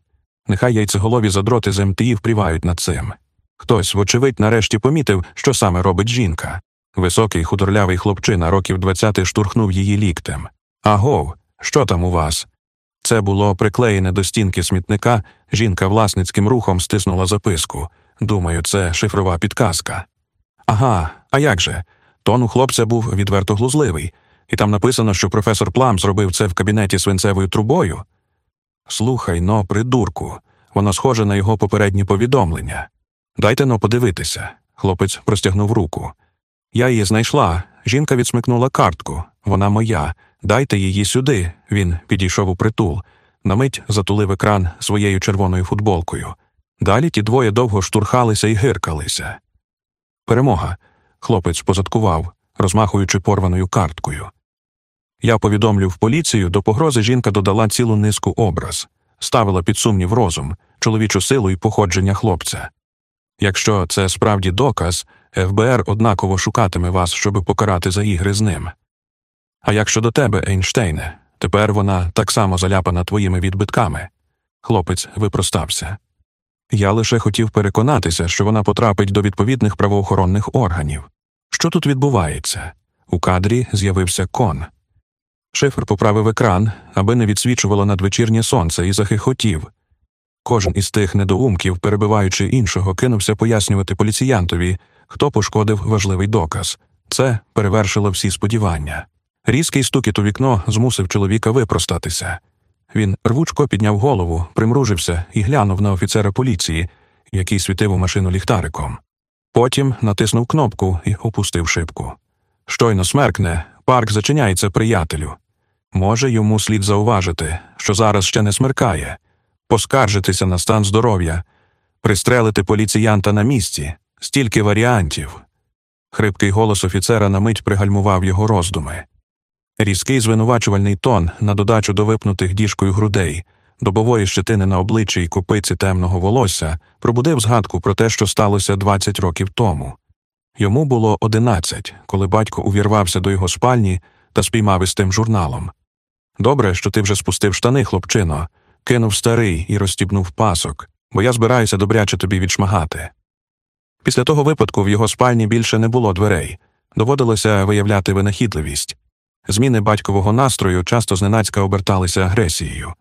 Нехай яйцеголові задроти з МТІ впрівають над цим. Хтось, вочевидь, нарешті помітив, що саме робить жінка. Високий худорлявий хлопчина років двадцяти штурхнув її ліктем. Агов, що там у вас? Це було приклеєне до стінки смітника, жінка власницьким рухом стиснула записку. Думаю, це шифрова підказка. Ага, а як же? Тон у хлопця був відверто глузливий, і там написано, що професор Плам зробив це в кабінеті свинцевою трубою. Слухай но, придурку, воно схоже на його попередні повідомлення. Дайте но подивитися. Хлопець простягнув руку. Я її знайшла. Жінка відсмикнула картку. Вона моя. Дайте її сюди. Він підійшов у притул. На мить затулив екран своєю червоною футболкою. Далі ті двоє довго штурхалися і гиркалися. Перемога. Хлопець позадкував, розмахуючи порваною карткою. Я повідомлю в поліцію, до погрози жінка додала цілу низку образ, ставила під сумнів розум, чоловічу силу і походження хлопця. Якщо це справді доказ, ФБР однаково шукатиме вас, щоб покарати за ігри з ним. А як щодо тебе, Ейнштейне, тепер вона так само заляпана твоїми відбитками. Хлопець випростався. Я лише хотів переконатися, що вона потрапить до відповідних правоохоронних органів. Що тут відбувається? У кадрі з'явився кон. Шифр поправив екран, аби не відсвічувало надвечірнє сонце, і захихотів. Кожен із тих недоумків, перебиваючи іншого, кинувся пояснювати поліціянтові, хто пошкодив важливий доказ. Це перевершило всі сподівання. Різкий стукіт у вікно змусив чоловіка випростатися. Він рвучко підняв голову, примружився і глянув на офіцера поліції, який світив у машину ліхтариком. Потім натиснув кнопку і опустив шибку. Щойно смеркне, парк зачиняється приятелю. Може, йому слід зауважити, що зараз ще не смеркає, поскаржитися на стан здоров'я, пристрелити поліціянта на місці, стільки варіантів. Хрипкий голос офіцера на мить пригальмував його роздуми. Різкий звинувачувальний тон на додачу до випнутих діжкою грудей, добової щетини на обличчі й копиці темного волосся пробудив згадку про те, що сталося 20 років тому. Йому було одинадцять, коли батько увірвався до його спальні та спіймав із тим журналом. Добре, що ти вже спустив штани, хлопчино, кинув старий і розстібнув пасок, бо я збираюся добряче тобі відшмагати. Після того випадку в його спальні більше не було дверей, доводилося виявляти винахідливість. Зміни батькового настрою часто зненацька оберталися агресією,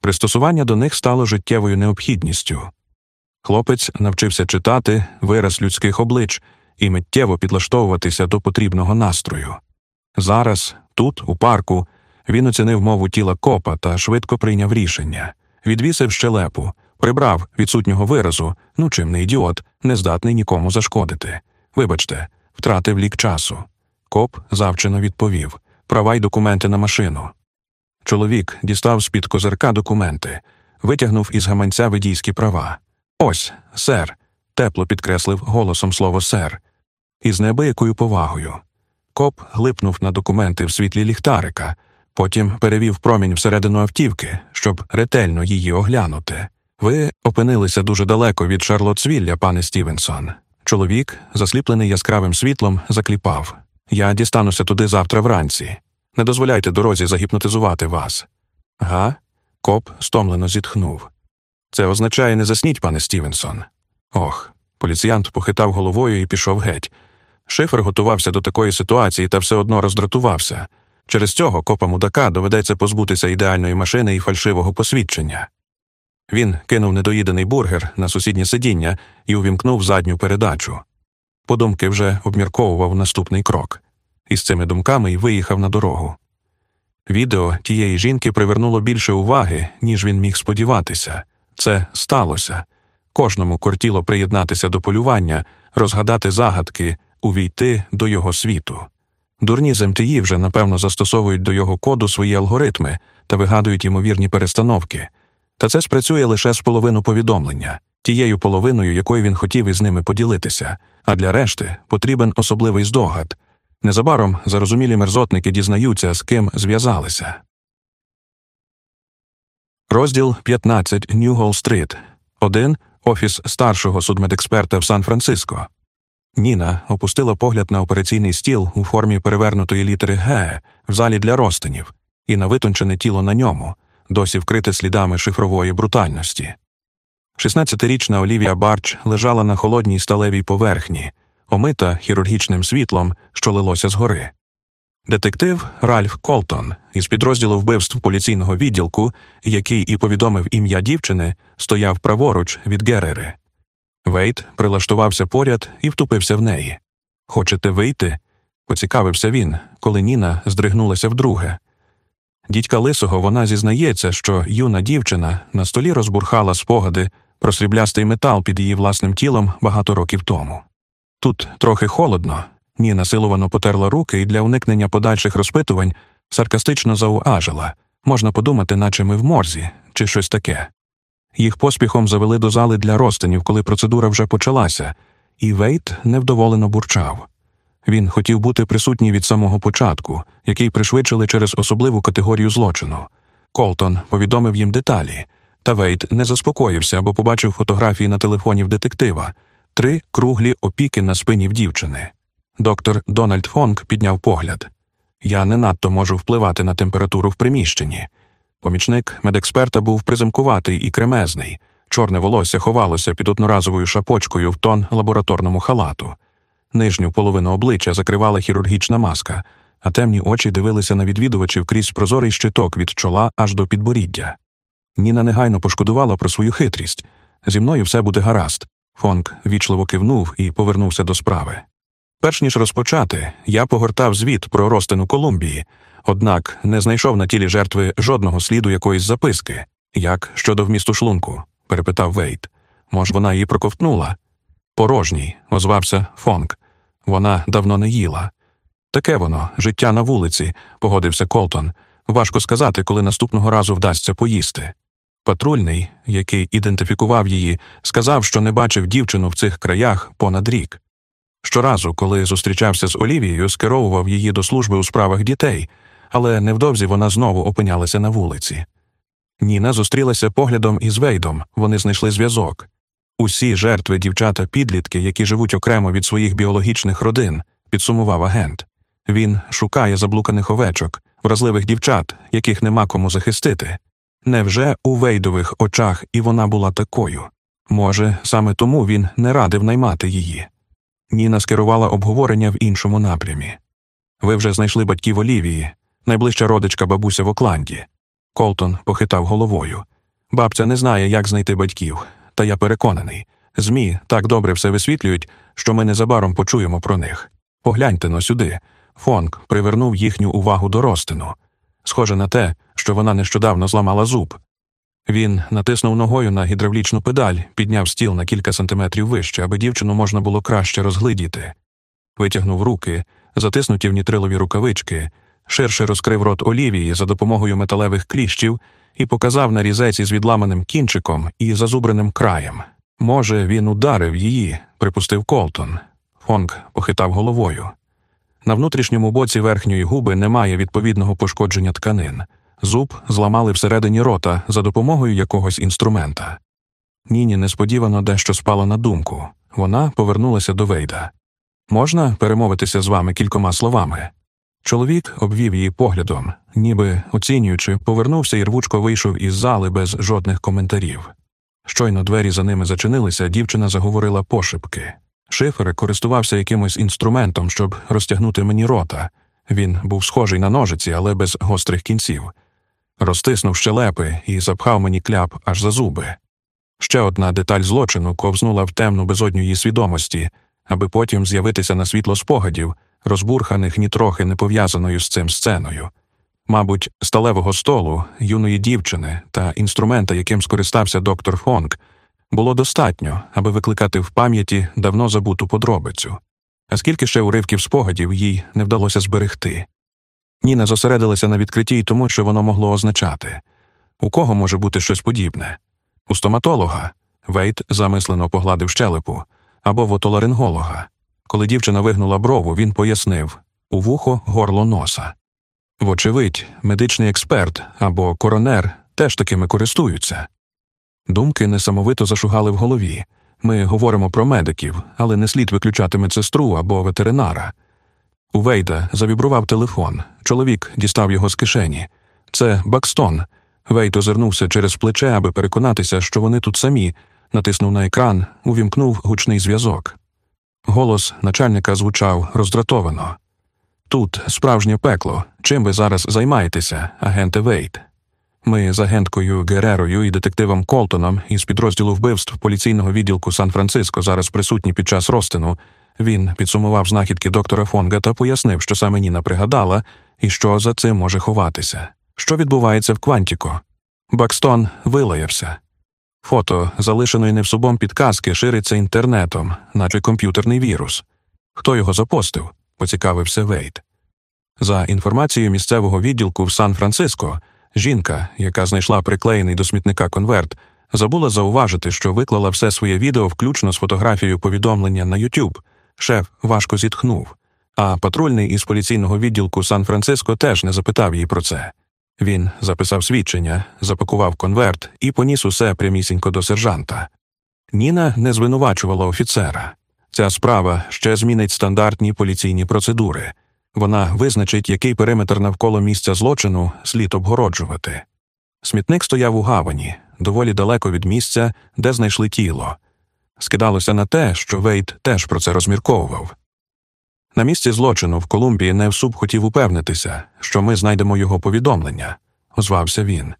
пристосування до них стало життєвою необхідністю. Хлопець навчився читати вираз людських облич і миттєво підлаштовуватися до потрібного настрою. Зараз, тут, у парку, він оцінив мову тіла копа та швидко прийняв рішення, відвісив щелепу, прибрав відсутнього виразу, ну чим не ідіот, не здатний нікому зашкодити. Вибачте, втратив лік часу. Коп завчено відповів права й документи на машину. Чоловік дістав з під козирка документи, витягнув із гаманця водійські права. Ось, сер, тепло підкреслив голосом слово сер, із неабиякою повагою. Коп глипнув на документи в світлі ліхтарика, потім перевів промінь всередину автівки, щоб ретельно її оглянути. Ви опинилися дуже далеко від Шарлотсвілля, пане Стівенсон. Чоловік, засліплений яскравим світлом, закліпав Я дістануся туди завтра вранці. Не дозволяйте дорозі загіпнотизувати вас. Га? Коп стомлено зітхнув. Це означає не засніть, пане Стівенсон. Ох, поліціянт похитав головою і пішов геть. Шифер готувався до такої ситуації та все одно роздратувався. Через цього копа мудака доведеться позбутися ідеальної машини і фальшивого посвідчення. Він кинув недоїдений бургер на сусіднє сидіння і увімкнув задню передачу. Подумки вже обмірковував наступний крок, і з цими думками й виїхав на дорогу. Відео тієї жінки привернуло більше уваги, ніж він міг сподіватися. Це сталося. Кожному кортіло приєднатися до полювання, розгадати загадки, увійти до його світу. Дурні з МТІ вже, напевно, застосовують до його коду свої алгоритми та вигадують ймовірні перестановки. Та це спрацює лише з половину повідомлення, тією половиною, якою він хотів із ними поділитися, а для решти потрібен особливий здогад. Незабаром зарозумілі мерзотники дізнаються, з ким зв'язалися. Розділ 15 Ньюголл-стрит. 1. Офіс старшого судмедексперта в Сан-Франциско. Ніна опустила погляд на операційний стіл у формі перевернутої літери Г в залі для розтинів і на витончене тіло на ньому, досі вкрите слідами шифрової брутальності. 16-річна Олівія Барч лежала на холодній сталевій поверхні, омита хірургічним світлом, що лилося згори. Детектив Ральф Колтон із підрозділу вбивств поліційного відділку, який і повідомив ім'я дівчини, стояв праворуч від Герери. Вейт прилаштувався поряд і втупився в неї. Хочете вийти? поцікавився він, коли Ніна здригнулася вдруге. Дідька лисого вона зізнається, що юна дівчина на столі розбурхала спогади про сріблястий метал під її власним тілом багато років тому. Тут трохи холодно, Ніна силовано потерла руки і для уникнення подальших розпитувань саркастично зауважила можна подумати, наче ми в морзі, чи щось таке. Їх поспіхом завели до зали для розтинів, коли процедура вже почалася, і Вейт невдоволено бурчав. Він хотів бути присутній від самого початку, який пришвидшили через особливу категорію злочину. Колтон повідомив їм деталі, та Вейт не заспокоївся, бо побачив фотографії на телефоні в детектива три круглі опіки на спині в дівчини. Доктор Дональд Фонк підняв погляд. Я не надто можу впливати на температуру в приміщенні. Помічник медексперта був приземкуватий і кремезний, чорне волосся ховалося під одноразовою шапочкою в тон лабораторному халату. Нижню половину обличчя закривала хірургічна маска, а темні очі дивилися на відвідувачів крізь прозорий щиток від чола аж до підборіддя. Ніна негайно пошкодувала про свою хитрість зі мною все буде гаразд. Фонк вічливо кивнув і повернувся до справи. Перш ніж розпочати, я погортав звіт про розтину Колумбії, однак не знайшов на тілі жертви жодного сліду якоїсь записки. Як щодо вмісту шлунку? перепитав Вейт. Може, вона її проковтнула? Порожній, озвався Фонк. Вона давно не їла. Таке воно, життя на вулиці, погодився Колтон. Важко сказати, коли наступного разу вдасться поїсти. Патрульний, який ідентифікував її, сказав, що не бачив дівчину в цих краях понад рік. Щоразу, коли зустрічався з Олівією, скеровував її до служби у справах дітей, але невдовзі вона знову опинялася на вулиці. Ніна зустрілася поглядом із Вейдом, вони знайшли зв'язок. Усі жертви дівчата підлітки, які живуть окремо від своїх біологічних родин, підсумував агент. Він шукає заблуканих овечок, вразливих дівчат, яких нема кому захистити. Невже у Вейдових очах і вона була такою? Може, саме тому він не радив наймати її. Ніна скерувала обговорення в іншому напрямі. Ви вже знайшли батьків Олівії, найближча родичка бабуся в Окланді. Колтон похитав головою. Бабця не знає, як знайти батьків, та я переконаний. ЗМІ так добре все висвітлюють, що ми незабаром почуємо про них. Погляньте но сюди. Фонк привернув їхню увагу до розтину. Схоже на те, що вона нещодавно зламала зуб. Він натиснув ногою на гідравлічну педаль, підняв стіл на кілька сантиметрів вище, аби дівчину можна було краще розглидіти. Витягнув руки, затиснуті в нітрилові рукавички, ширше розкрив рот Олівії за допомогою металевих кліщів і показав на різець із відламаним кінчиком і зазубреним краєм. Може, він ударив її, припустив Колтон. Фонк похитав головою. На внутрішньому боці верхньої губи немає відповідного пошкодження тканин. Зуб зламали всередині рота за допомогою якогось інструмента. Ніні несподівано дещо спало на думку. Вона повернулася до Вейда. Можна перемовитися з вами кількома словами? Чоловік обвів її поглядом, ніби оцінюючи, повернувся і рвучко вийшов із зали без жодних коментарів. Щойно двері за ними зачинилися, дівчина заговорила пошепки. Шифер користувався якимось інструментом, щоб розтягнути мені рота. Він був схожий на ножиці, але без гострих кінців. Розтиснув щелепи і запхав мені кляп аж за зуби. Ще одна деталь злочину ковзнула в темну безодню її свідомості, аби потім з'явитися на світло спогадів, розбурханих нітрохи не пов'язаною з цим сценою. Мабуть, сталевого столу, юної дівчини та інструмента, яким скористався доктор Фонк, було достатньо, аби викликати в пам'яті давно забуту подробицю. А скільки ще уривків спогадів їй не вдалося зберегти. Ніна зосередилася на відкритті тому, що воно могло означати у кого може бути щось подібне? У стоматолога Вейт замислено погладив щелепу, або в отоларинголога. Коли дівчина вигнула брову, він пояснив у вухо горло носа. Вочевидь, медичний експерт або коронер теж такими користуються. Думки несамовито зашугали в голові. Ми говоримо про медиків, але не слід виключати медсестру або ветеринара. У Вейда завібрував телефон. Чоловік дістав його з кишені. Це Бакстон. Вейт озирнувся через плече, аби переконатися, що вони тут самі, натиснув на екран, увімкнув гучний зв'язок. Голос начальника звучав роздратовано. Тут справжнє пекло. Чим ви зараз займаєтеся, агенте Вейт? Ми з агенткою Герерою і детективом Колтоном із підрозділу вбивств поліційного відділку Сан-Франциско зараз присутні під час розтину. Він підсумував знахідки доктора Фонга та пояснив, що саме Ніна пригадала і що за цим може ховатися. Що відбувається в Квантіко? Бакстон вилаявся. Фото залишеної невсубом підказки шириться інтернетом, наче комп'ютерний вірус. Хто його запостив? поцікавився Вейт. За інформацією місцевого відділку в Сан-Франциско. Жінка, яка знайшла приклеєний до смітника конверт, забула зауважити, що виклала все своє відео включно з фотографією повідомлення на YouTube. Шеф важко зітхнув, а патрульний із поліційного відділку Сан-Франциско теж не запитав їй про це. Він записав свідчення, запакував конверт і поніс усе прямісінько до сержанта. Ніна не звинувачувала офіцера. Ця справа ще змінить стандартні поліційні процедури. Вона визначить, який периметр навколо місця злочину слід обгороджувати. Смітник стояв у гавані, доволі далеко від місця, де знайшли тіло. Скидалося на те, що Вейт теж про це розмірковував. На місці злочину в Колумбії Невсуб хотів упевнитися, що ми знайдемо його повідомлення, озвався він.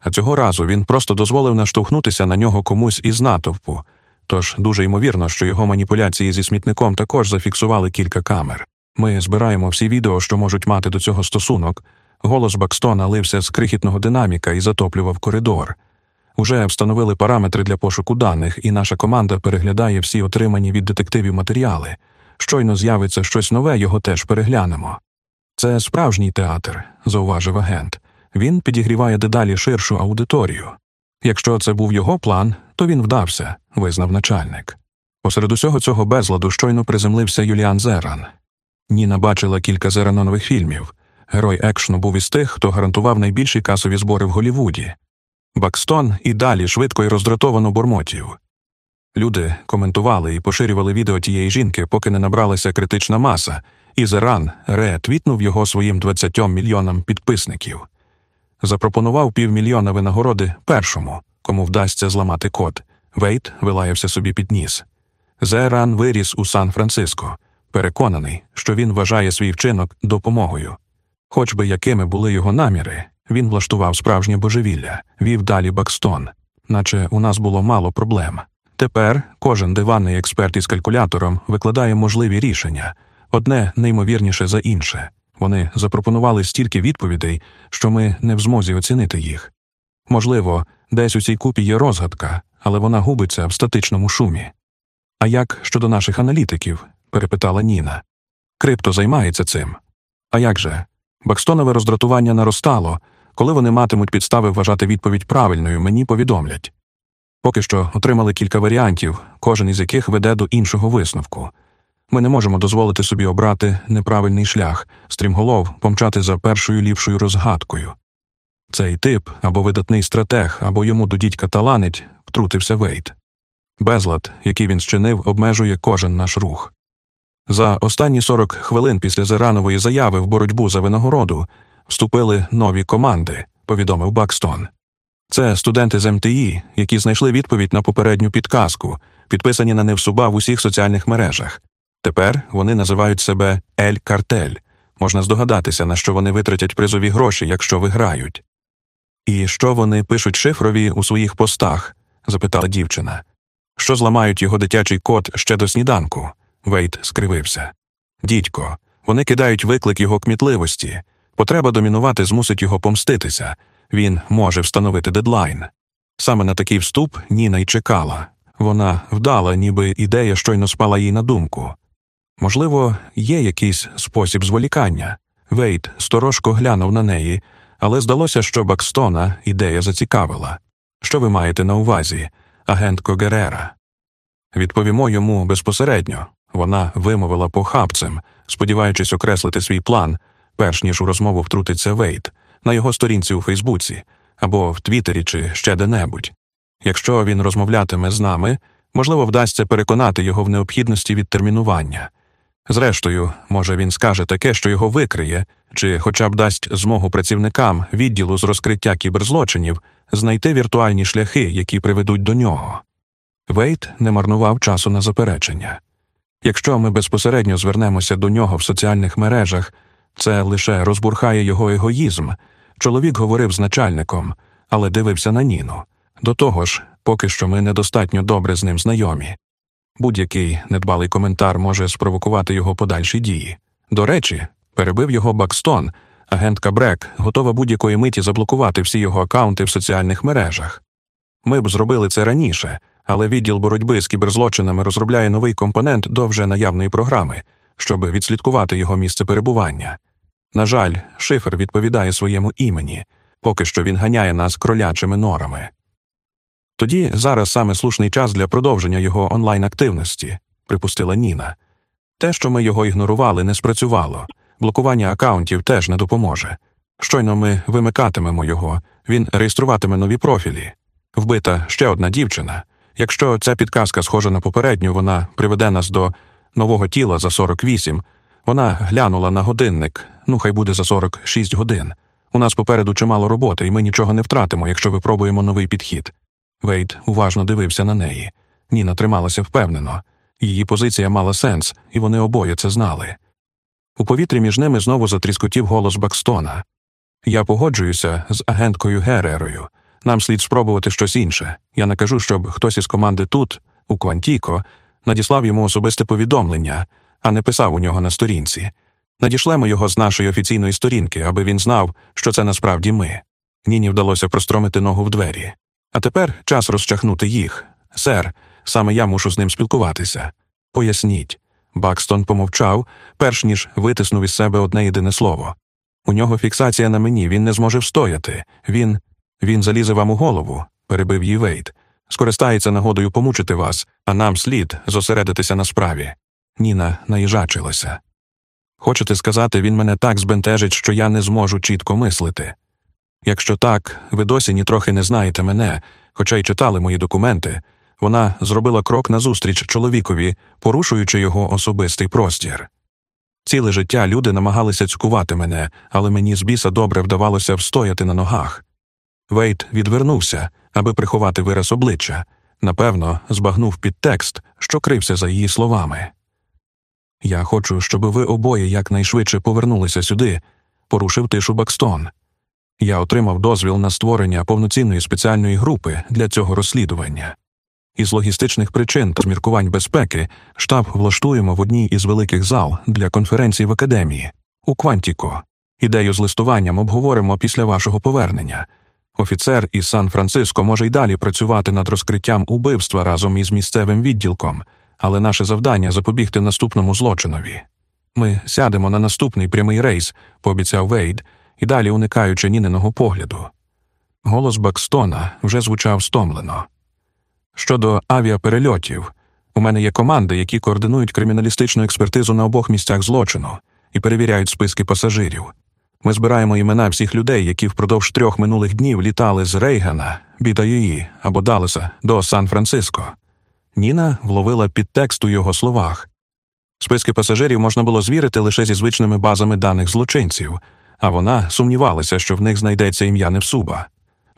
А цього разу він просто дозволив наштовхнутися на нього комусь із натовпу, тож дуже ймовірно, що його маніпуляції зі смітником також зафіксували кілька камер. Ми збираємо всі відео, що можуть мати до цього стосунок. Голос Бакстона лився з крихітного динаміка і затоплював коридор. Уже встановили параметри для пошуку даних, і наша команда переглядає всі отримані від детективів матеріали. Щойно з'явиться щось нове, його теж переглянемо. Це справжній театр, зауважив агент. Він підігріває дедалі ширшу аудиторію. Якщо це був його план, то він вдався, визнав начальник. Посеред усього цього безладу щойно приземлився Юліан Зеран. Ніна бачила кілька зеранонових фільмів. Герой екшну був із тих, хто гарантував найбільші касові збори в Голівуді. Бакстон і далі швидко і роздратовано бурмотів. Люди коментували і поширювали відео тієї жінки, поки не набралася критична маса, і Зеран ретвітнув його своїм 20 мільйонам підписників. Запропонував півмільйона винагороди першому, кому вдасться зламати код. Вейт вилаявся собі під ніс. Зеран виріс у Сан-Франциско, переконаний, що він вважає свій вчинок допомогою. Хоч би якими були його наміри, він влаштував справжнє божевілля, вів далі Бакстон, наче у нас було мало проблем. Тепер кожен диванний експерт із калькулятором викладає можливі рішення, одне неймовірніше за інше. Вони запропонували стільки відповідей, що ми не в змозі оцінити їх. Можливо, десь у цій купі є розгадка, але вона губиться в статичному шумі. А як щодо наших аналітиків? перепитала Ніна. Крипто займається цим. А як же? Бакстонове роздратування наростало, коли вони матимуть підстави вважати відповідь правильною, мені повідомлять. Поки що отримали кілька варіантів, кожен із яких веде до іншого висновку. Ми не можемо дозволити собі обрати неправильний шлях, стрімголов помчати за першою ліпшою розгадкою. Цей тип або видатний стратег, або йому до дідька таланить, втрутився Вейт. Безлад, який він зчинив, обмежує кожен наш рух. За останні 40 хвилин після Зеранової заяви в боротьбу за винагороду вступили нові команди, повідомив Бакстон. Це студенти з МТІ, які знайшли відповідь на попередню підказку, підписані на Невсуба в усіх соціальних мережах. Тепер вони називають себе Ель Картель. Можна здогадатися, на що вони витратять призові гроші, якщо виграють. І що вони пишуть шифрові у своїх постах? запитала дівчина. Що зламають його дитячий код ще до сніданку? Вейт скривився. Дідько, вони кидають виклик його кмітливості. Потреба домінувати змусить його помститися. Він може встановити дедлайн. Саме на такий вступ Ніна й чекала. Вона вдала, ніби ідея щойно спала їй на думку. Можливо, є якийсь спосіб зволікання. Вейт сторожко глянув на неї, але здалося, що Бакстона ідея зацікавила. Що ви маєте на увазі, агентко Герера? Відповімо йому безпосередньо. Вона вимовила похабцем, сподіваючись окреслити свій план, перш ніж у розмову втрутиться Вейт, на його сторінці у Фейсбуці або в Твіттері чи ще де-небудь. Якщо він розмовлятиме з нами, можливо, вдасться переконати його в необхідності відтермінування. Зрештою, може, він скаже таке, що його викриє, чи хоча б дасть змогу працівникам відділу з розкриття кіберзлочинів знайти віртуальні шляхи, які приведуть до нього. Вейт не марнував часу на заперечення. Якщо ми безпосередньо звернемося до нього в соціальних мережах, це лише розбурхає його егоїзм. Чоловік говорив з начальником, але дивився на Ніну. До того ж, поки що ми недостатньо добре з ним знайомі. Будь-який недбалий коментар може спровокувати його подальші дії. До речі, перебив його Бакстон, агентка Брек готова будь-якої миті заблокувати всі його акаунти в соціальних мережах. Ми б зробили це раніше, але відділ боротьби з кіберзлочинами розробляє новий компонент до вже наявної програми, щоб відслідкувати його місце перебування. На жаль, шифр відповідає своєму імені, поки що він ганяє нас кролячими норами. Тоді зараз саме слушний час для продовження його онлайн активності, припустила Ніна. Те, що ми його ігнорували, не спрацювало, блокування акаунтів теж не допоможе. Щойно ми вимикатимемо його, він реєструватиме нові профілі. Вбита ще одна дівчина. Якщо ця підказка схожа на попередню, вона приведе нас до нового тіла за 48, вона глянула на годинник, ну хай буде за 46 годин. У нас попереду чимало роботи, і ми нічого не втратимо, якщо випробуємо новий підхід. Вейт уважно дивився на неї. Ніна трималася впевнено. Її позиція мала сенс, і вони обоє це знали. У повітрі між ними знову затріскотів голос Бакстона. Я погоджуюся з агенткою Герерою. Нам слід спробувати щось інше. Я накажу, щоб хтось із команди тут, у Квантіко, надіслав йому особисте повідомлення, а не писав у нього на сторінці. Надішлемо його з нашої офіційної сторінки, аби він знав, що це насправді ми. Ніні вдалося простромити ногу в двері. А тепер час розчахнути їх. Сер, саме я мушу з ним спілкуватися. Поясніть. Бакстон помовчав, перш ніж витиснув із себе одне єдине слово. У нього фіксація на мені, він не зможе встояти. Він. Він залізе вам у голову, перебив її Вейт. Скористається нагодою помучити вас, а нам слід зосередитися на справі. Ніна наїжачилася. Хочете сказати, він мене так збентежить, що я не зможу чітко мислити. Якщо так, ви досі нітрохи не знаєте мене, хоча й читали мої документи, вона зробила крок назустріч чоловікові, порушуючи його особистий простір. Ціле життя люди намагалися цькувати мене, але мені з біса добре вдавалося встояти на ногах. Вейт відвернувся, аби приховати вираз обличчя, напевно, збагнув підтекст, що крився за її словами. Я хочу, щоб ви обоє якнайшвидше повернулися сюди, порушив тишу Бакстон. Я отримав дозвіл на створення повноцінної спеціальної групи для цього розслідування. Із логістичних причин та зміркувань безпеки штаб влаштуємо в одній із великих зал для конференцій в академії у Квантіко. Ідею з листуванням обговоримо після вашого повернення. Офіцер із Сан-Франциско може й далі працювати над розкриттям убивства разом із місцевим відділком, але наше завдання запобігти наступному злочинові. Ми сядемо на наступний прямий рейс, пообіцяв Вейд, і далі уникаючи ніниного погляду. Голос Бакстона вже звучав стомлено. Щодо авіаперельотів, у мене є команди, які координують криміналістичну експертизу на обох місцях злочину і перевіряють списки пасажирів. Ми збираємо імена всіх людей, які впродовж трьох минулих днів літали з Рейгана, Бітаюї або Далеса до Сан-Франциско. Ніна вловила підтекст у його словах. Списки пасажирів можна було звірити лише зі звичними базами даних злочинців, а вона сумнівалася, що в них знайдеться ім'я Невсуба.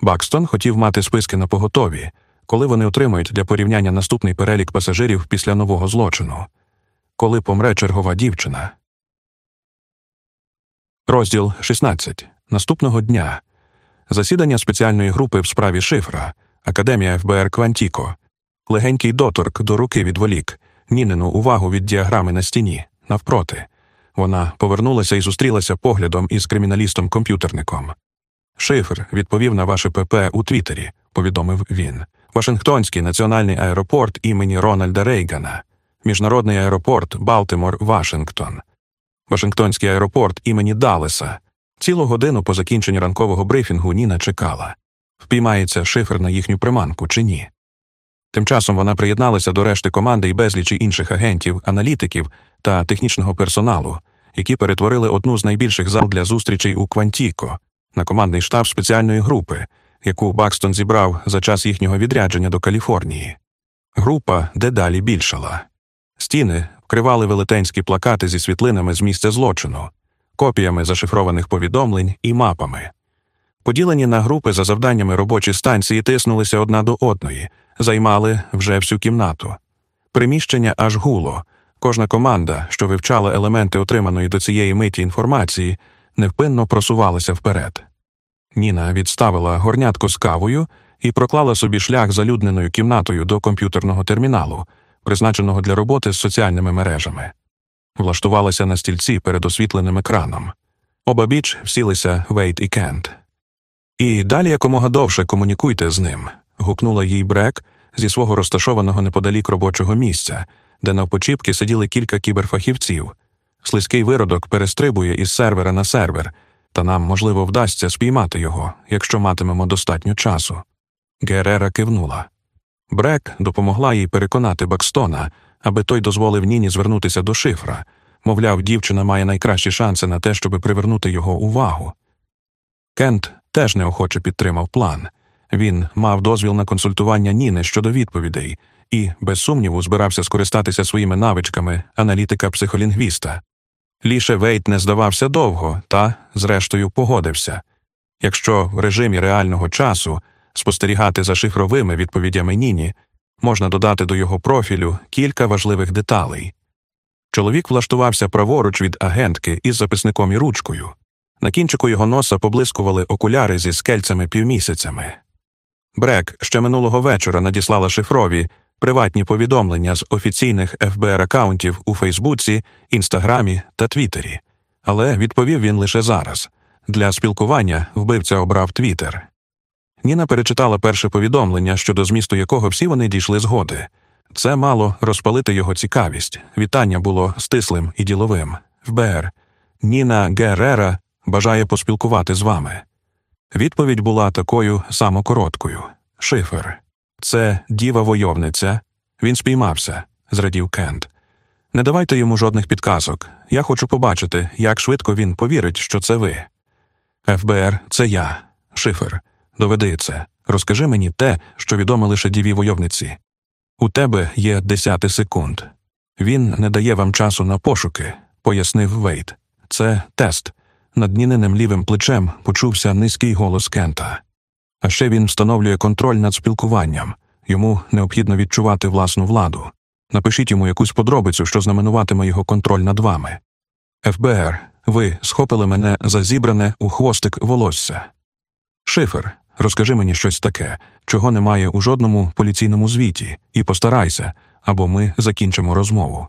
Бакстон хотів мати списки на поготові, коли вони отримають для порівняння наступний перелік пасажирів після нового злочину, коли помре чергова дівчина. Розділ 16. Наступного дня засідання спеціальної групи в справі шифра, Академія ФБР Квантіко, легенький доторк до руки відволік, Нінину увагу від діаграми на стіні, навпроти. Вона повернулася і зустрілася поглядом із криміналістом-комп'ютерником. Шифр відповів на ваше ПП у Твіттері, повідомив він. Вашингтонський національний аеропорт імені Рональда Рейгана, Міжнародний аеропорт Балтимор Вашингтон, Вашингтонський аеропорт імені Далеса. Цілу годину по закінченні ранкового брифінгу Ніна чекала впіймається шифр на їхню приманку чи ні. Тим часом вона приєдналася до решти команди і безлічі інших агентів, аналітиків та технічного персоналу, які перетворили одну з найбільших зал для зустрічей у Квантіко на командний штаб спеціальної групи, яку Бакстон зібрав за час їхнього відрядження до Каліфорнії. Група дедалі більшала. Стіни вкривали велетенські плакати зі світлинами з місця злочину, копіями зашифрованих повідомлень і мапами. Поділені на групи за завданнями робочі станції тиснулися одна до одної, займали вже всю кімнату. Приміщення аж гуло. Кожна команда, що вивчала елементи отриманої до цієї миті інформації, невпинно просувалася вперед. Ніна відставила горнятку з кавою і проклала собі шлях залюдненою кімнатою до комп'ютерного терміналу, призначеного для роботи з соціальними мережами. Влаштувалася на стільці перед освітленим екраном. Оба біч всілися Вейт і Кент. І далі якомога довше комунікуйте з ним. Гукнула їй Брек зі свого розташованого неподалік робочого місця, де навпочіпки сиділи кілька кіберфахівців. Слизький виродок перестрибує із сервера на сервер, та нам, можливо, вдасться спіймати його, якщо матимемо достатньо часу. Герера кивнула. Брек допомогла їй переконати Бакстона, аби той дозволив Ніні звернутися до шифра. Мовляв, дівчина має найкращі шанси на те, щоб привернути його увагу. Кент теж неохоче підтримав план. Він мав дозвіл на консультування Ніни щодо відповідей і, без сумніву, збирався скористатися своїми навичками аналітика психолінгвіста. Ліше Вейт не здавався довго та, зрештою, погодився якщо в режимі реального часу спостерігати за шифровими відповідями Ніні, можна додати до його профілю кілька важливих деталей. Чоловік влаштувався праворуч від агентки із записником і ручкою. На кінчику його носа поблискували окуляри зі скельцями півмісяцями. Брек ще минулого вечора надіслала шифрові приватні повідомлення з офіційних ФБР акаунтів у Фейсбуці, Інстаграмі та Твіттері. Але відповів він лише зараз. Для спілкування вбивця обрав Твіттер. Ніна перечитала перше повідомлення, щодо змісту якого всі вони дійшли згоди. Це мало розпалити його цікавість. Вітання було стислим і діловим. ФБР. Ніна Герера бажає поспілкувати з вами. Відповідь була такою само короткою. Шифер. Це діва войовниця. Він спіймався, зрадів Кент. Не давайте йому жодних підказок. Я хочу побачити, як швидко він повірить, що це ви. ФБР, це я, шифер. Доведи це. Розкажи мені те, що відомо лише діві войовниці. У тебе є десяти секунд. Він не дає вам часу на пошуки, пояснив Вейт. Це тест. Над ніниним лівим плечем почувся низький голос Кента. А ще він встановлює контроль над спілкуванням. Йому необхідно відчувати власну владу. Напишіть йому якусь подробицю, що знаменуватиме його контроль над вами. ФБР, ви схопили мене за зібране у хвостик волосся. Шифер, розкажи мені щось таке, чого немає у жодному поліційному звіті, і постарайся, або ми закінчимо розмову.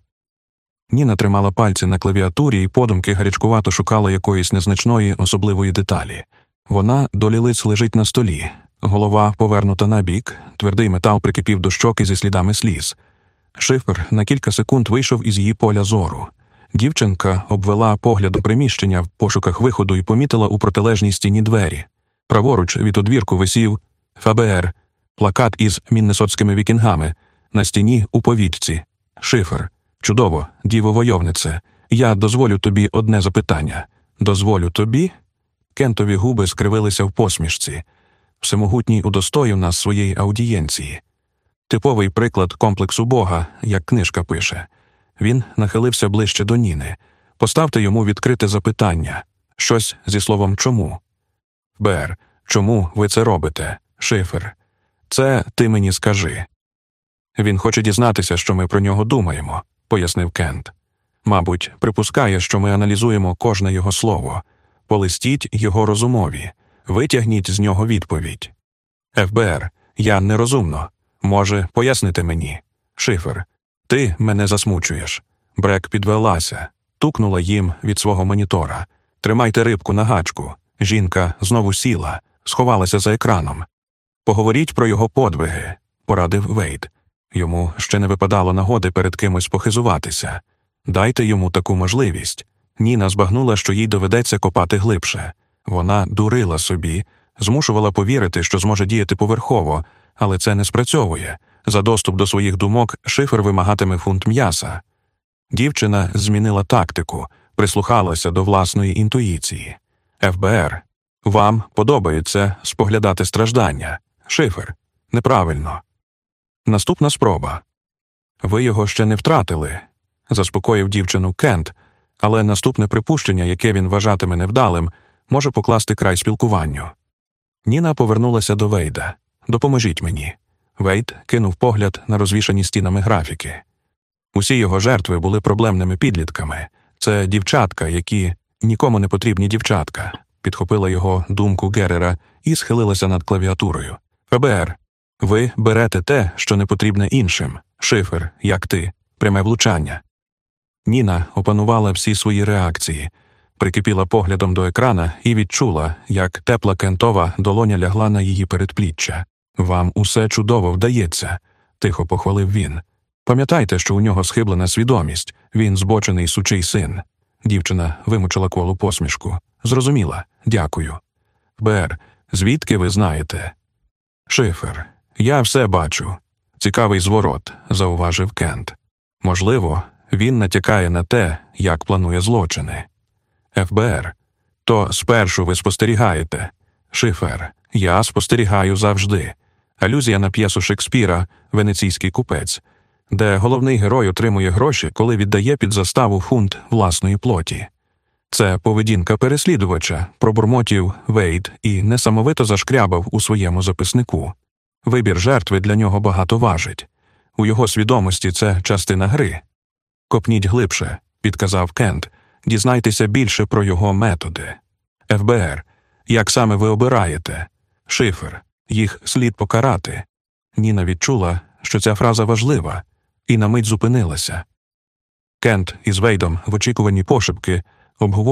Ніна тримала пальці на клавіатурі і подумки гарячкувато шукала якоїсь незначної особливої деталі. Вона долі лиць лежить на столі, голова повернута на бік, твердий метал прикипів до щоки зі слідами сліз. Шифер на кілька секунд вийшов із її поля зору. Дівчинка обвела поглядом приміщення в пошуках виходу і помітила у протилежній стіні двері. Праворуч від одвірку висів ФБР, плакат із міннесотськими вікінгами, на стіні у повідці. Шифер. Чудово, діво войовнице. Я дозволю тобі одне запитання. Дозволю тобі? Кентові губи скривилися в посмішці. Всемогутній удостоїв нас своєї аудієнції. Типовий приклад комплексу Бога, як книжка пише. Він нахилився ближче до Ніни. Поставте йому відкрите запитання щось зі словом чому. Бер, чому ви це робите? Шифер. Це ти мені скажи. Він хоче дізнатися, що ми про нього думаємо, пояснив Кент. Мабуть, припускає, що ми аналізуємо кожне його слово. Полистіть його розумові, витягніть з нього відповідь. ФБР, я нерозумно. Може, пояснити мені. Шифер, ти мене засмучуєш. Брек підвелася, тукнула їм від свого монітора. Тримайте рибку на гачку. Жінка знову сіла, сховалася за екраном. Поговоріть про його подвиги, порадив Вейд. Йому ще не випадало нагоди перед кимось похизуватися. Дайте йому таку можливість. Ніна збагнула, що їй доведеться копати глибше. Вона дурила собі, змушувала повірити, що зможе діяти поверхово, але це не спрацьовує. За доступ до своїх думок шифер вимагатиме фунт м'яса. Дівчина змінила тактику, прислухалася до власної інтуїції. ФБР. Вам подобається споглядати страждання. Шифер. Неправильно. Наступна спроба. Ви його ще не втратили, заспокоїв дівчину Кент, але наступне припущення, яке він вважатиме невдалим, може покласти край спілкуванню. Ніна повернулася до Вейда. Допоможіть мені. Вейд кинув погляд на розвішані стінами графіки. Усі його жертви були проблемними підлітками. Це дівчатка, які нікому не потрібні дівчатка, підхопила його думку Герера і схилилася над клавіатурою. ФБР. Ви берете те, що не потрібне іншим. Шифер, як ти, пряме влучання. Ніна опанувала всі свої реакції, прикипіла поглядом до екрана і відчула, як тепла кентова долоня лягла на її передпліччя. Вам усе чудово вдається, тихо похвалив він. Пам'ятайте, що у нього схиблена свідомість, він збочений сучий син. Дівчина вимучила колу посмішку. Зрозуміла, дякую. Бер, звідки ви знаєте? Шифер, я все бачу. Цікавий зворот, зауважив Кент. Можливо, він натякає на те, як планує злочини. ФБР. То спершу ви спостерігаєте. Шифер. Я спостерігаю завжди. Алюзія на п'єсу Шекспіра Венеційський купець, де головний герой отримує гроші, коли віддає під заставу фунт власної плоті. Це поведінка переслідувача, пробурмотів Вейд і несамовито зашкрябав у своєму записнику. Вибір жертви для нього багато важить. У його свідомості це частина гри. Копніть глибше, підказав Кент. Дізнайтеся більше про його методи. ФБР. Як саме ви обираєте? Шифр. Їх слід покарати. Ніна відчула, що ця фраза важлива, і на мить зупинилася. Кент із Вейдом в очікуванні пошепки обговорювали